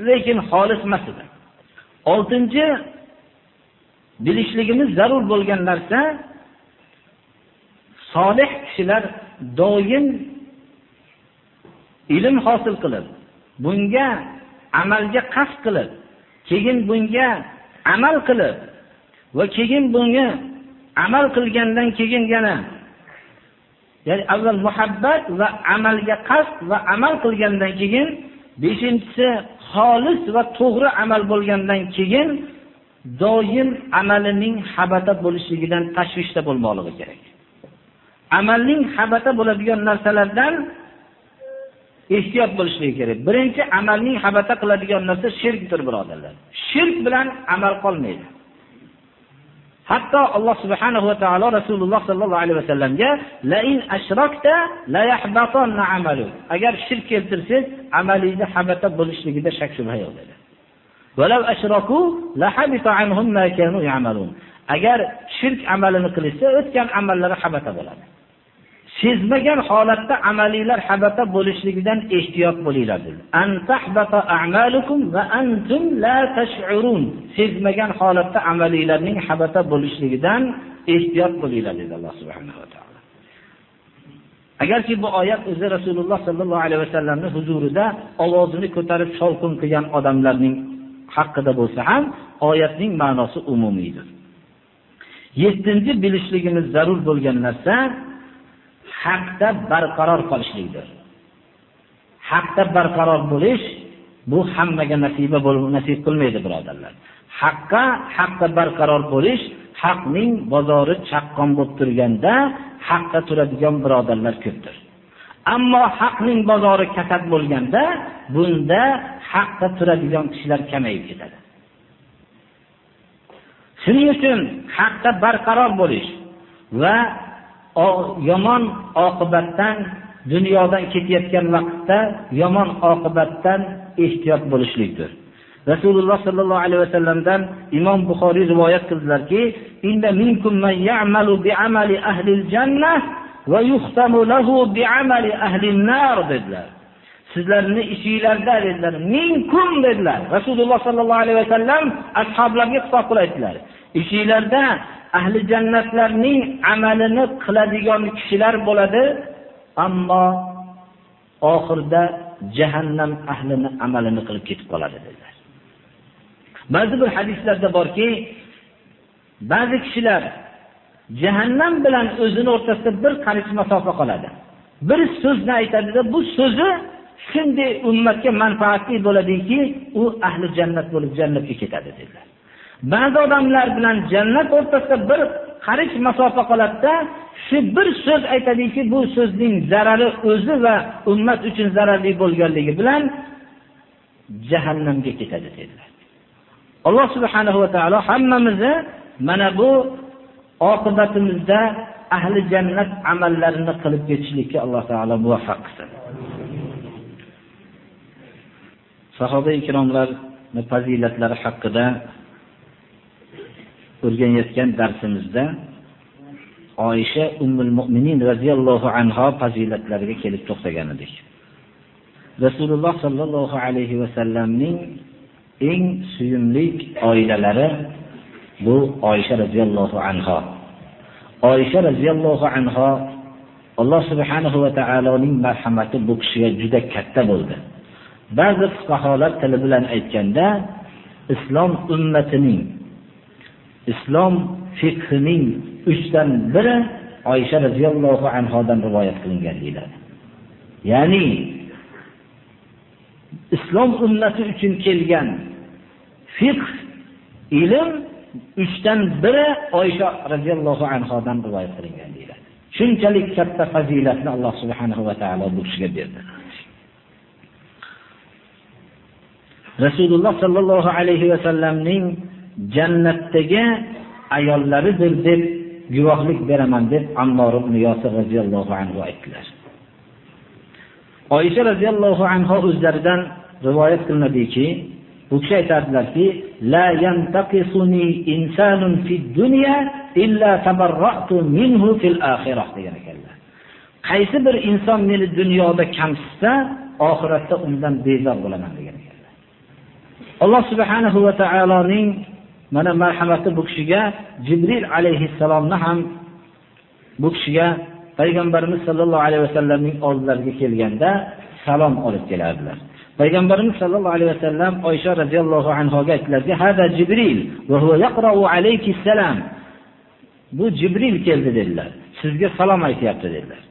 Lekin xolis emas edi. 6-chi bilishligimiz zarur bo'lgan narsa solih kishilar doim ilm hosil qilib bunga amalga qasd qilib keyin bunga amal qilib va keyin bunga amal qilgandan keyin yana ya'ni avval muhabbat va amalga qasd va amal qilgandan keyin beshinchisi xolis va to'g'ri amal bo'lgandan keyin doim amalining habata bo'lishligidan tashvishda bo'lmoqligi kerak. Amalning habata bo'ladigan narsalardan ehtiyot bo'lishligi kerak. Birinchi amalning habata qiladigan narsa shirkdir birodarlar. Shirk bilan amal qolmaydi. Hatto alloh subhanahu va taolo rasululloh sallallohu alayhi vasallamga lain ashrakta la yahbatanna amalu. Agar shirk keltirsangiz amalingiz habata bo'lishligida shak shubha yo'q dedi. Agar shirk amalini qilsa, o'tgan amallari habata bo'ladi. Sezmagan holatda amaliylar habata bo'lishligidan ehtiyot bo'linglar dedi sezmagan holatda amaliylarning habata bo'lishligidan ehtiyot bo'linglar dedi alloh subhanahu va taolo. Agarki bu oyat o'zi rasululloh sollallohu alayhi vasallamni huzurida ovozini ko'tarib shovqin qilgan odamlarning haqida bo'lsa ham oyatning ma'nosi umumiydir yettinchi bilishligimiz zarur bo'lgan narsa haqda barqaror qolishlikdir. Haqda barqaror bo'lish bu hammaga nasiba nasib qilmaydi birodarlar. Haqqa haqda barqaror bo'lish haqning bozori chaqqon bo'lib turganda haqqa turadigan birodarlar ko'pdir. Ammo haqning bozori kasad bo'lganda bunda haqqa turadigan kishilar kamayib ketadi. Shuning uchun haqda barqaror bo'lish va yomon oqibatdan dunyodan ketayotgan vaqtda yomon oqibatdan ehtiyot bo'lishlikdir. Rasululloh sallallohu alayhi vasallamdan imom buxoriy rivoyat qildilarki dedilar. Sizlarni ishinglarda dedilar. Minkum dedilar. Rasululloh sollallohu alayhi vasallam ashoblarga xitob qilib aytdilar ishinglarda ahli jannatlarning amalini qiladigan kishilar bo'ladi ammo oxirida jahannam ahlini amalini qilib ketib qoladi dedilar. Ba'zi bir hadislarda borki ba'zi kishilar jahannam bilan o'zini o'rtasida bir qarich masofa qoladi. Bir so'zni aytadida bu so'zi shunday ummatga manfaatli bo'ladiki u ahli jannat bo'lib jannatga ketadi dedilar. Ba'zi odamlar bilan jannat o'rtasida bir qarich masofa qoladida shu bir so'z aytadiki bu so'zning zarari o'zi va ummat uchun zararli bo'lganligi bilan jahannamga ketadi dedilar. Alloh subhanahu va taolo hammamizni mana bu oqibatimizda ahli jannat amallarini qilib ketishlikka alloh taolo muvaffaq qilsin. Sahoba ikromlarni fazilatlari haqida o'rganayotgan darsimizda oysha ummul mo'minin roziyallohu anho fazilatlariga kelib to'xtagan edik. Rasululloh sollallohu alayhi vasallamning eng suyumli oilalari bu oysha roziyallohu anho oysha roziyallohu anho alloh subhanahu va taoloning marhamati bu kishiga juda katta bo'ldi. Ba'zi fuqarolar tili bilan aytganda islom ummatining islom fiqhining dan biri oysha radhiyallohu anhodan rivoyat qilingan deyiladi. Ya'ni islom ummati uchun kelgan fiqh ilm dan biri oysha radhiyallohu anhodan rivoyat qilingan deyiladi. Shunchalik katta fazilatni alloh subhanahu va taolo bu kishiga berdi. Rasululloh sallallohu alayhi va sallamning jannatdagi ayollaridir deb guvohlik beraman deb ammor ibn yosir radhiyallohu anhu aytdilar. Oyisha radhiyallohu anha o'zlaridan rivoyat qilinadiki bu kishi aytadilarki la yantaqisuni insanun fid dunya illa tabarra'tu minhu fil akhirah degan ekanlar. Qaysi bir inson meni dunyoda kamsitsa oxiratda undan bezor bo'laman degan ekanlar. Alloh subhanahu va taoloning mana marhamati bu kishiga Jibril alayhissalomni ham bu kishiga payg'ambarimiz sollallohu alayhi vasallamning oldilariga kelganda salom olib kelardilar. Payg'ambarimiz sollallohu alayhi vasallam Oysha radhiyallohu anhoga aytdilarki, "Hada Jibril va huwa yaqra'u alayki salam." Bu Jibril keldi dedilar. Sizga salom aytayapti dedilar.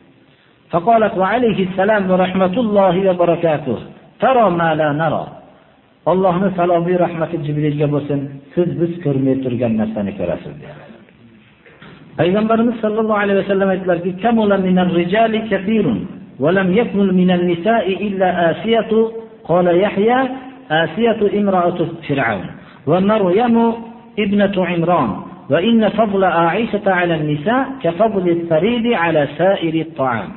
Faqolat va alayhi salam va rahmatullohi va barakatuh. Tara ma la nara. Allohni salomiy rahmati Jibrilga bo'lsin, siz biz ko'rmay turgan narsani ko'rasiz dedi. Payg'ambarimiz sallallohu alayhi vasallam aytlarki, "Kamula minar rijali kathirun va lam yakun minan nisa'i illa asiyatu" qala Yahya asiyatu imra'atu fir'aun va Maryamu ibnatu Imran va inna fadla Aisha 'ala an-nisa' ka fadli at-taridi 'ala sa'iri at-ta'am.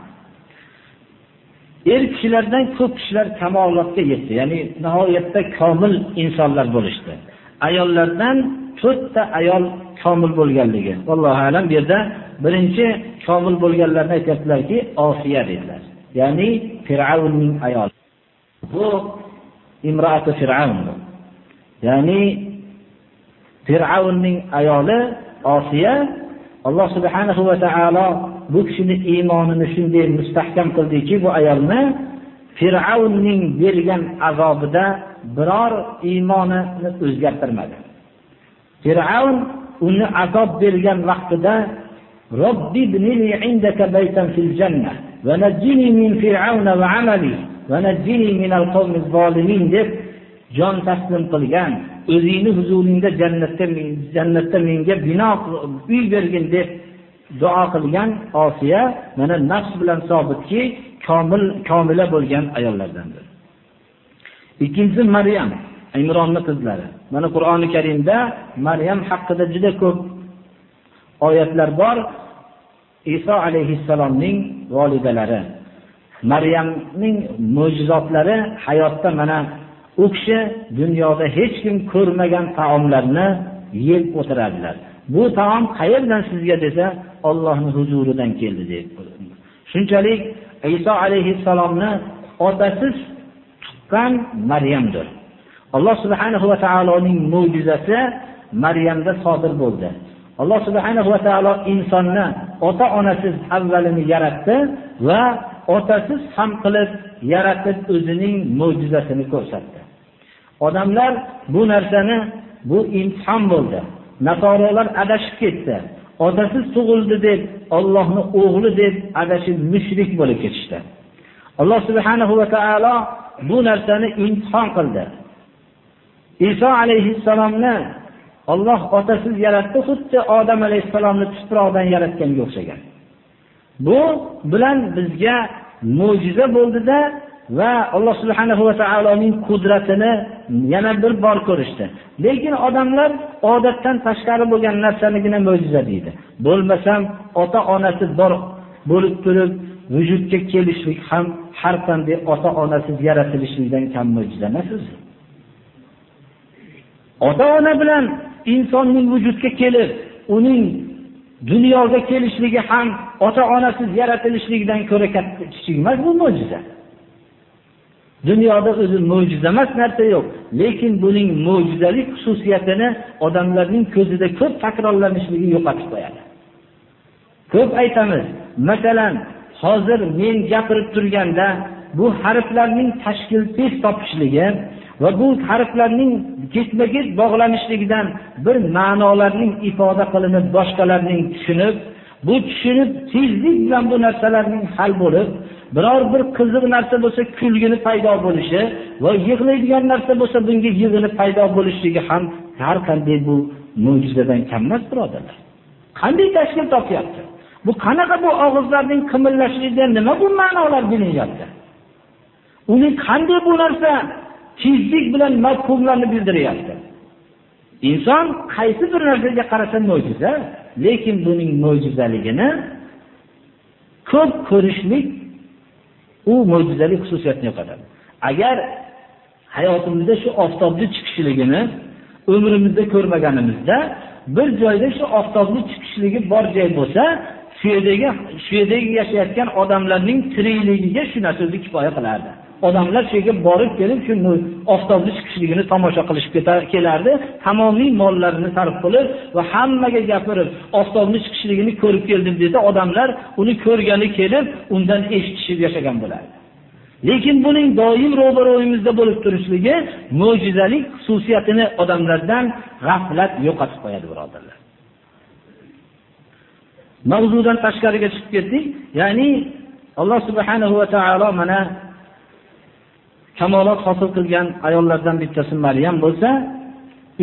Er kishilardan ko'p kishilar kamolotga yetdi. Ya'ni nihoyatda komil insonlar bo'lishdi. Ayollardan to'rtta ayol komil bo'lganligi. Allohu alam bu yerda birinchi komil bo'lganlarni aytyaptilarki osiya dedilar. Ya'ni fir'avnning ayoli. Bu imroati fir'avn ya'ni fir'avnning ayoli osiya alloh subhanahu va taolo bu kishini iymonini shunday mustahkam qildiki bu ayolni fir'avnning bergan azobida biror iymonini o'zgartirmadi. Fir'avn uni azob bergan vaqtida robbi ibnili indaka baytan fil janna va najjini min fir'avna va amali va najjini min al-qawmi zolimin deb jon taslim qilgan o'zingni huzuringda jannatda jannatda menga bino uy bergin deb duo qilgan osiya mana nafs bilan sobitki komil komila bo'lgan ayollardandir. Ikkinchisi maryam Imronning qizlari. Mana qur'oni karimda maryam haqida juda ko'p oyatlar bor. Iso alayhissalomning volidalari maryamning mo'jizotlari hayotda mana u kishi dunyoda hech kim ko'rmagan taomlarni yeb o'tiradilar. Bu taom qayerdan sizga desa Allohning huzuridan keldi deb shunchalik iso alayhissalomni otasiz tuqqan maryamdir. Alloh subhanahu va taoloning mo'jizasi maryamda sodir bo'ldi. Alloh subhanahu va taolo insonni ota onasiz avvalini yaratdi va otasiz ham qilib yaratib o'zining mo'jizasini ko'rsatdi. Odamlar bu narsani bu imtihon bo'ldi. Nasorolar adashib ketdi. Otasiz tug'ildi deb Allohni o'g'li deb adashib mushrik bo'lib ketishdi. Alloh subhanahu va taolo bu narsani imtihon qildi. Iso alayhissalomni Alloh otasiz yaratdi xuddi odam alayhissalomni tuproqdan yaratganga o'xshagan. Bu bilan bizga mo'jiza bo'ldida va alloh subhanahu va taoloning qudratini yana bir bor ko'rishdi. Lekin odamlar odatdan tashqari bo'lgan narsanigina mo'jiza deydi. Bo'lmasam ota onasi bor bo'lib turib vujudga kelishlik ham har qanday ota onasiz yaratilishlikdan kam mo'jiza emas o'zi. Ota ona bilan insonning vujudga kelib uning dunyoga kelishligi ham ota onasiz yaratilishligidan ko'ra katta kichik emas bu mo'jiza. Dunyoda o'zi mo'jiza emas narsa yo'q. Lekin buning mo'jizalik xususiyatini odamlarning ko'zida ko'p takrorlanishligi yo'qotib qo'yadi. Ko'p aytamiz masalan hozir men gapirib turganda bu harflarning tashkil tez topishligi va bu harflarning ketma ket bog'lanishligidan bir ma'nolarning ifoda qilinib boshqalarning tushunib bu tushunib tezlik bilan bu narsalarning hal bo'lib biror bir qiziq narsa bo'lsa kulgini paydo bo'lishi va yig'laydigan narsa bo'lsa bunga yig'ilib paydo bo'lishligi ham har qanday bu mo'jizadan kam emas birodarlar. Qanday tashkil topyapti? Bu qanaqa bu og'izlarning qimillashligidan nima bu ma'nolar bilinyapti? Uni qanday bu narsa tezlik bilan mafhumlarni bildiryapti? Inson qaysi bir narsaga qarasa mo'jiza lekin buning mo'jizaligini ko'p ko'rishlik u mo'jizalik xususiyatni yo'qotadi. Agar hayotimizda shu oftobni chiqishligini umrimizda ko'rmaganimizda bir joyda shu oftobni chiqishligi bor joy bo'lsa shu yerdagi shu yerdagi yashayotgan odamlarning tirikligiga shu narsa kifoya qilardi. Odamlar shu yerga borib kelib shu oftobni chiqishligini tomosha qilishib kelardi. Tamomiy mollarini sarf qilib va hammaga gapirib oftobni chiqishligini ko'rib keldim desa odamlar uni ko'rgani kelib undan eshitishib yashagan bo'lardi. Lekin buning doim ro'baro'yimizda bo'lib turishligi mo'jizalik xususiyatini odamlardan g'aflat yo'qotib qo'yadi birodarlar. Mavzudan tashqariga chiqib ketdik. Ya'ni alloh subhanahu va taolo mana kamolot hosil qilgan ayollardan bittasi maryam bo'lsa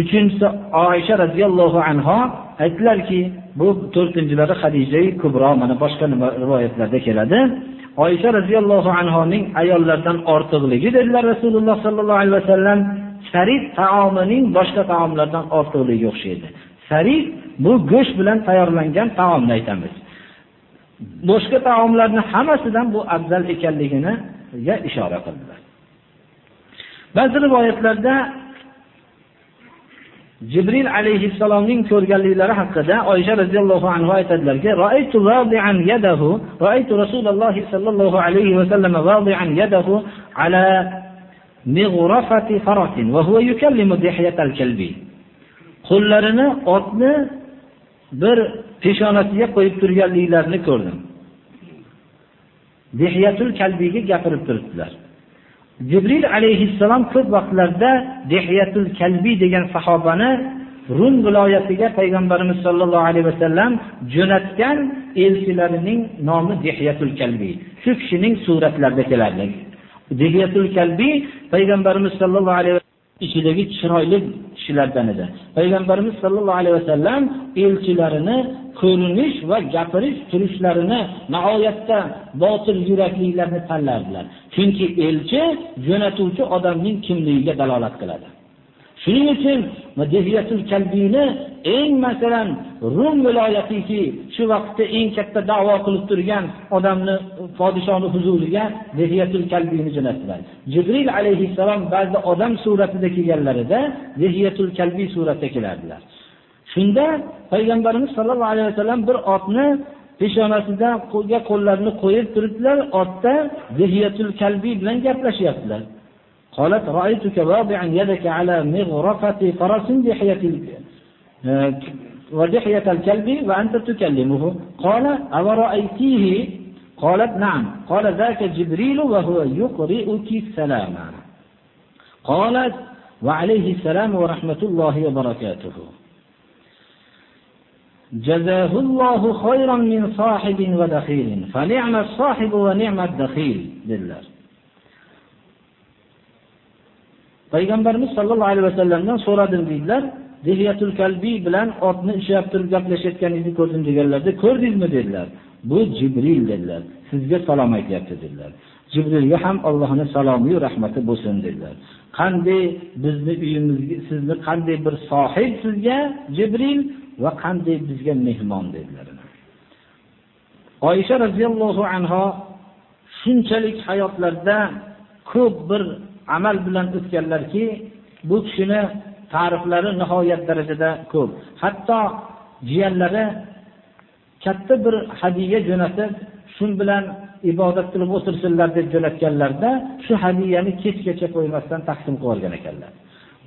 uchinchisi oysha radhiyallohu anha aytdilarki bu to'rtinchilari hadijai kubro mana boshqa rivoyatlarda keladi oysha radhiyallohu anhoning ayollardan ortiqligi dedilar rasululloh sallallohu alayhi vasallam sarid taomining boshqa taomlardan ortiqligiga o'xshaydi sarid bu go'sht bilan tayyorlangan taomni aytamiz. Boshqa taomlarning hammasidan bu afzal ekanligiga ishora qildilar. Ba'zi rivoyatlarda Jibril alayhissalomning ko'rganliklari haqida Oysha radhiyallohu anha aytadilarki, "Ra'aytu wadi'an yadahu, ra'aytu Rasululloh sallallohu alayhi va sallam wadi'an yadahu ala mighrafati farasin va huwa yukallimu dihiyatal kalbi." Qo'llarini otni bir peshonasiga qo'yib turganliklarini ko'rdim. Dihyatul kalbiga gapirib turibdilar. Jibril alayhissalom ko'p vaqtlarda Dihyatul Kalbi degan sahobani Rum viloyatiga payg'ambarimiz sollallohu alayhi vasallam jo'natgan elchilarining nomi Dihyatul Kalbi. Shu kishining suratlarida keladi. Dihyatul Kalbi payg'ambarimiz sollallohu alayhi ichidagi chiroyli kishilardan edi. Payg'ambarimiz sollallohu alayhi vasallam elchilarini ko'rinish va gapirish turishlarini nihoyatda botil yurakliklarni tanlardilar. Chunki elchi jo'natuvchi odamning kimligiga dalolat qiladi. Shuning uchun Madihiyatul Kalbini eng masalan Rum viloyatiki shu vaqtda eng katta da'vo qilib turgan odamni podishoni huzuriga Dihiyatul Kalbini jo'natdilar. Jibril alayhissalom ba'zi odam suratida kelganlarida Dihiyatul Kalbi suratda kelardilar. Shunda payg'ambarimiz sollallohu alayhi vasallam bir otni peshonasidan qo'lga qo'llarini qo'yib turibdilar, otda Dihiyatul Kalbi bilan gaplashyaptilar. قالت رأيتك واضعا يدك على مغرفة فرس دحية ودحية الكلب وأنت تكلمه. قال أورأيتيه؟ قالت نعم. قال ذاك جبريل وهو يقرئك السلام قالت وعليه السلام ورحمة الله وبركاته. جزاه الله خيرا من صاحب ودخيل. فنعم الصاحب ونعم الدخيل لله. Payg'ambarimiz sollallohu alayhi vasallamdan so'radim deydilar Dihiyatul Kalbi bilan otni ishlab turib gaplashayotganingizni ko'rdim deganlarda ko'rdingizmi dedilar. Bu Jibril dedilar. Sizga salom aytyapti dedilar. Jibrilga ham Allohning salomi va rahmati bo'lsin dedilar. Qanday bizni uyimizga sizni qanday bir sohib sizga Jibril va qanday bizga mehmon dedilar. Oysha radhiyallohu anha shunchalik hayotlarda ko'p bir amal bilan o'tganlarki, bu kishini ta'riflari nihoyat darajada ko'p. Hatto jiyanlari katta bir hadiya jo'natib, shun bilan ibodat qilib o'tirsinlar deb jo'natganlarda shu hadiyani kechgacha qo'ymasdan taqsim qilib olgan ekanlar.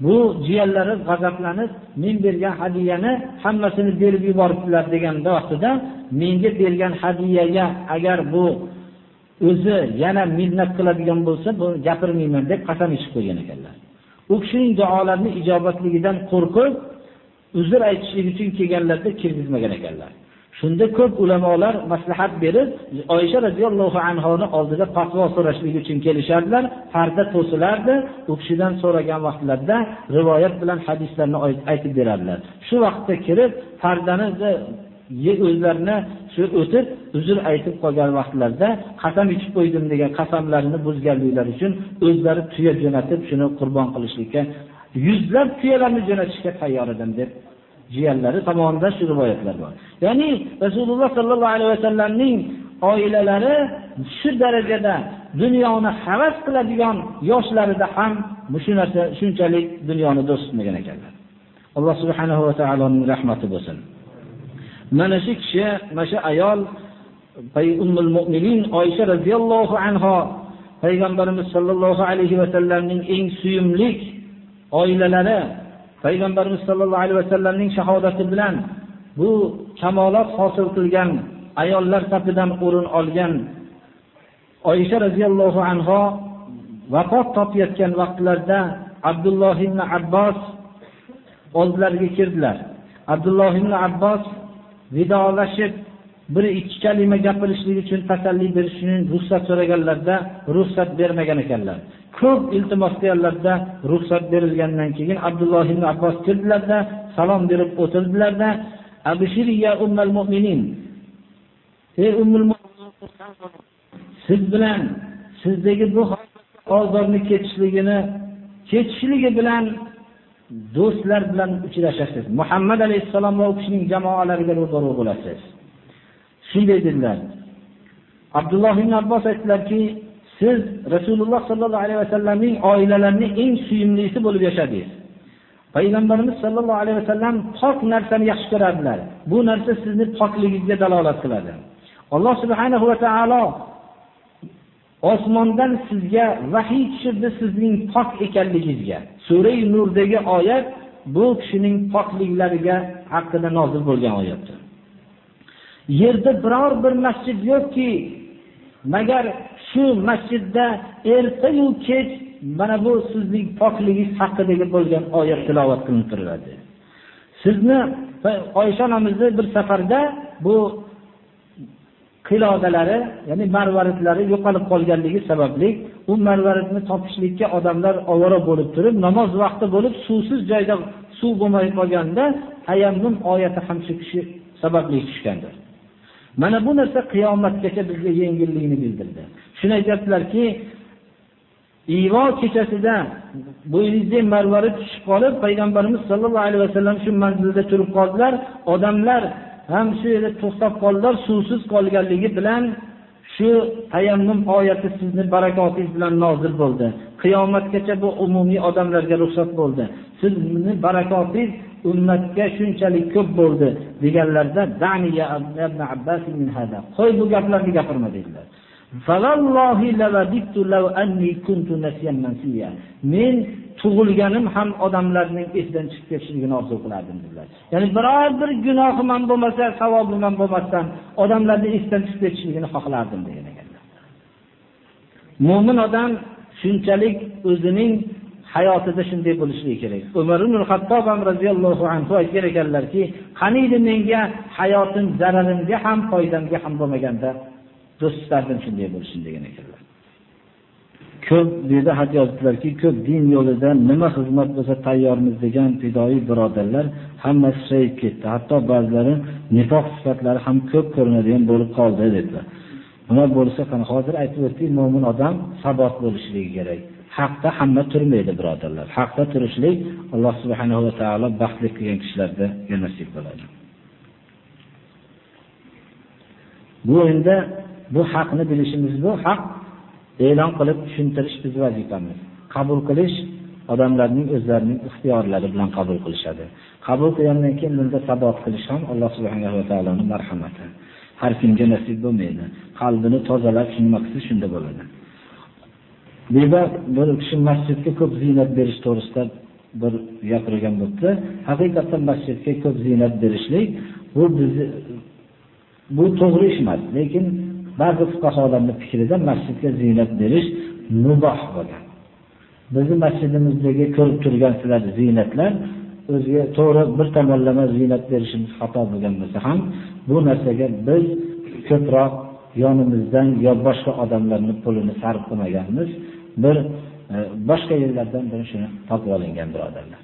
Bu jiyanlari g'azablanib, men bergan hadiyani hammasini berib yuboribdilar degan vaqtida menga bergan hadiyaga agar bu o'zi yana minnat qiladigan bo'lsa, bu gapirmayman deb qasam ichib qo'ygan ekanlar. U kishining duolarini ijobatligidan qo'rqib, uzr aytishlik uchun kelganlarda kirgizmagan ekanlar. Shunda ko'p ulamolar maslahat berib, Oysha radhiyallohu anhoni oldida fatvo so'rashlik uchun kelishardilar, farzda to'silardi, u kishidan so'ragan vaqtlarda rivoyat bilan hadislarni aytib berardilar. Shu vaqtda kirib, pardani o'zlarini shu o'tib uzr aytib qolgan vaqtlarda qasam ichib qo'ydim degan qasamlarini buzganliklari uchun o'zlari tuya jo'natib shuni qurbon qilishlikka yuzlab tuyalarni jo'natishga tayyor edim deb jiyanlari tomonidan shu rivoyatlar bor. Ya'ni rasululloh sollallohu alayhi vasallamning oilalari shu darajada dunyoni havas qiladigan yoshlarida ham shu narsa shunchalik dunyoni do'st tutmagan ekanlar. Alloh subhanahu va taoloning rahmati bo'lsin. Mana shu kishi mana shu ayol ummul Mu'minin oysha radhiyallohu anha payg'ambarimiz sollallohu alayhi va sallamning eng suyumli oilalari payg'ambarimiz sollallohu alayhi va sallamning shahodati bilan bu kamolot hosil qilgan ayollar safidan o'rin olgan oysha radhiyallohu anha vafot topayotgan vaqtlarda abdulloh ibn abbos oldilariga kirdilar. Abdulloh ibn abbos vidolashib bir ikki kalima gapirishlik uchun tasalli berish uchun ruxsat so'raganlarda ruxsat bermagan ekanlar. Ko'p iltimos qilganlarda ruxsat berilgandan keyin abdulloh ibn abbos kirdilarda salom berib o'tirdilarda abishiriya ummal mo'minin ey ummul siz bilan sizdagi bu ozorni ketishligini ketishligi bilan do'stlar bilan uchrashasiz. Muhammad alayhissalom va u kishining jamoalariga ro'baro bo'lasiz. Shunday dedilar. Abdulloh ibn abbos aytdilarki siz rasululloh sollallohu alayhi vasallamning oilalarining eng suyimlisi bo'lib yashadingiz. Payg'ambarimiz sollallohu alayhi vasallam pok narsani yaxshi ko'radilar. bu narsa sizning pokligingizga dalolat qiladi. Alloh subhanahu va taolo osmondan sizga vahiy tushirdi sizning pok ekanligingizga. Surai nurdagi oyat bu kishining pokliklariga haqida nozil bo'lgan oyatdir. Yerda biror bir masjid yo'qki magar shu masjidda ertayu kech mana bu sizning pokligingiz haqidagi bo'lgan oyat tilovat qilinib turiladi sizni oysha onamizni bir safarda bu qilodalari ya'ni marvaritlari yo'qolib qolganligi sababli u marvaridni topishlikka odamlar ovora bo'lib turib namoz vaqti bo'lib suvsiz joyda suv bo'lmay qolganda tayammum oyati ham shu kishi sababli tushgandir. Mana bu narsa qiyomatgacha bizga yengillikni bildirdi. Shuni aytyaptilarki ivo kechasida bo'yingizdagi marvarid tushib qolib payg'ambarimiz sollallohu alayhi vasallam shu manzilda turib qoldilar. Odamlar ham shu yerda to'xtab qoldilar suvsiz qolganligi bilan shu tayammum oyati sizni barakotingiz bilan nozil bo'ldi. Qiyomatgacha bu umumiy odamlarga ruxsat bo'ldi. Sizni barakotingiz ummatga shunchalik ko'p bo'ldi deganlarda qo'y bu gaplarni gapirma dedilar. Men tug'ilganim ham odamlarning esidan chiqib ketishligini orzu qilardim dedilar. Ya'ni biror bir gunohim ham bo'lmasa savobim ham bo'lmasdan odamlarni esidan chiqib ketishligini xohlardim degan ekanlar mo'min odam shunchalik o'zining hayotida shunday bo'lishligi kerak. Umar ibn hattob ham roziyallohu anhu aytgan ekanlarki qaniydi menga hayotim zararimga ham foydamga ham bo'lmaganda? Do'st istardim shunday bo'lsin degan ekanlar. Ko'p dedi yerda xat yozibdilarki ko'p din yo'lida nima xizmat bo'lsa tayyormiz degan fidoyi birodarlar hammasi shayib ketdi. Hatto ba'zilari nifoq sifatlari ham ko'p ko'rinadigan bo'lib qoldi dedilar. Nima bo'lsa qani hozir aytib o'tdik mo'min odam sabot bo'lishligi kerak. Haqda hamma turmaydi birodarlar. Haqda turishlik alloh subhanahu va taolo baxtli qilgan kishilarda nasib bo'ladi bu endi bu haqni bilishimiz bu haq e'lon qilib tushuntirish biz vazifamiz. Qabul qilish odamlarning o'zlarining ixtiyorlari bilan qabul qilishadi. Qabul qilgandan keyin bunda sabot qilish ham alloh subhanahu va taoloning marhamati. Har kimga nasib bo'lmaydi. Qalbini tozalab nima qilsa shunda bo'ladi. Bu bir kishi masjidga ko'p ziynat berish to'g'risida bir gapirgan bo'lsa, haqiqatan masjidga ko'p ziynat berishlik bu bizni bu to'g'ri ish emas lekin ba'zi fuqarolarni fikrida masjidga ziynat berish muboh bo'lgan. Bizning masjidimizdagi ko'rib turgan sizlar ziynatlar o'ziga to'g'ri bir tomonlama ziynat berishimiz xato bo'lgan bo'lsa ham bu narsaga biz ko'proq yonimizdan yo boshqa odamlarning pulini sarf qilmaganmiz. Bir e, boshqa yerlardan bir shuni topib olingan birodarlar.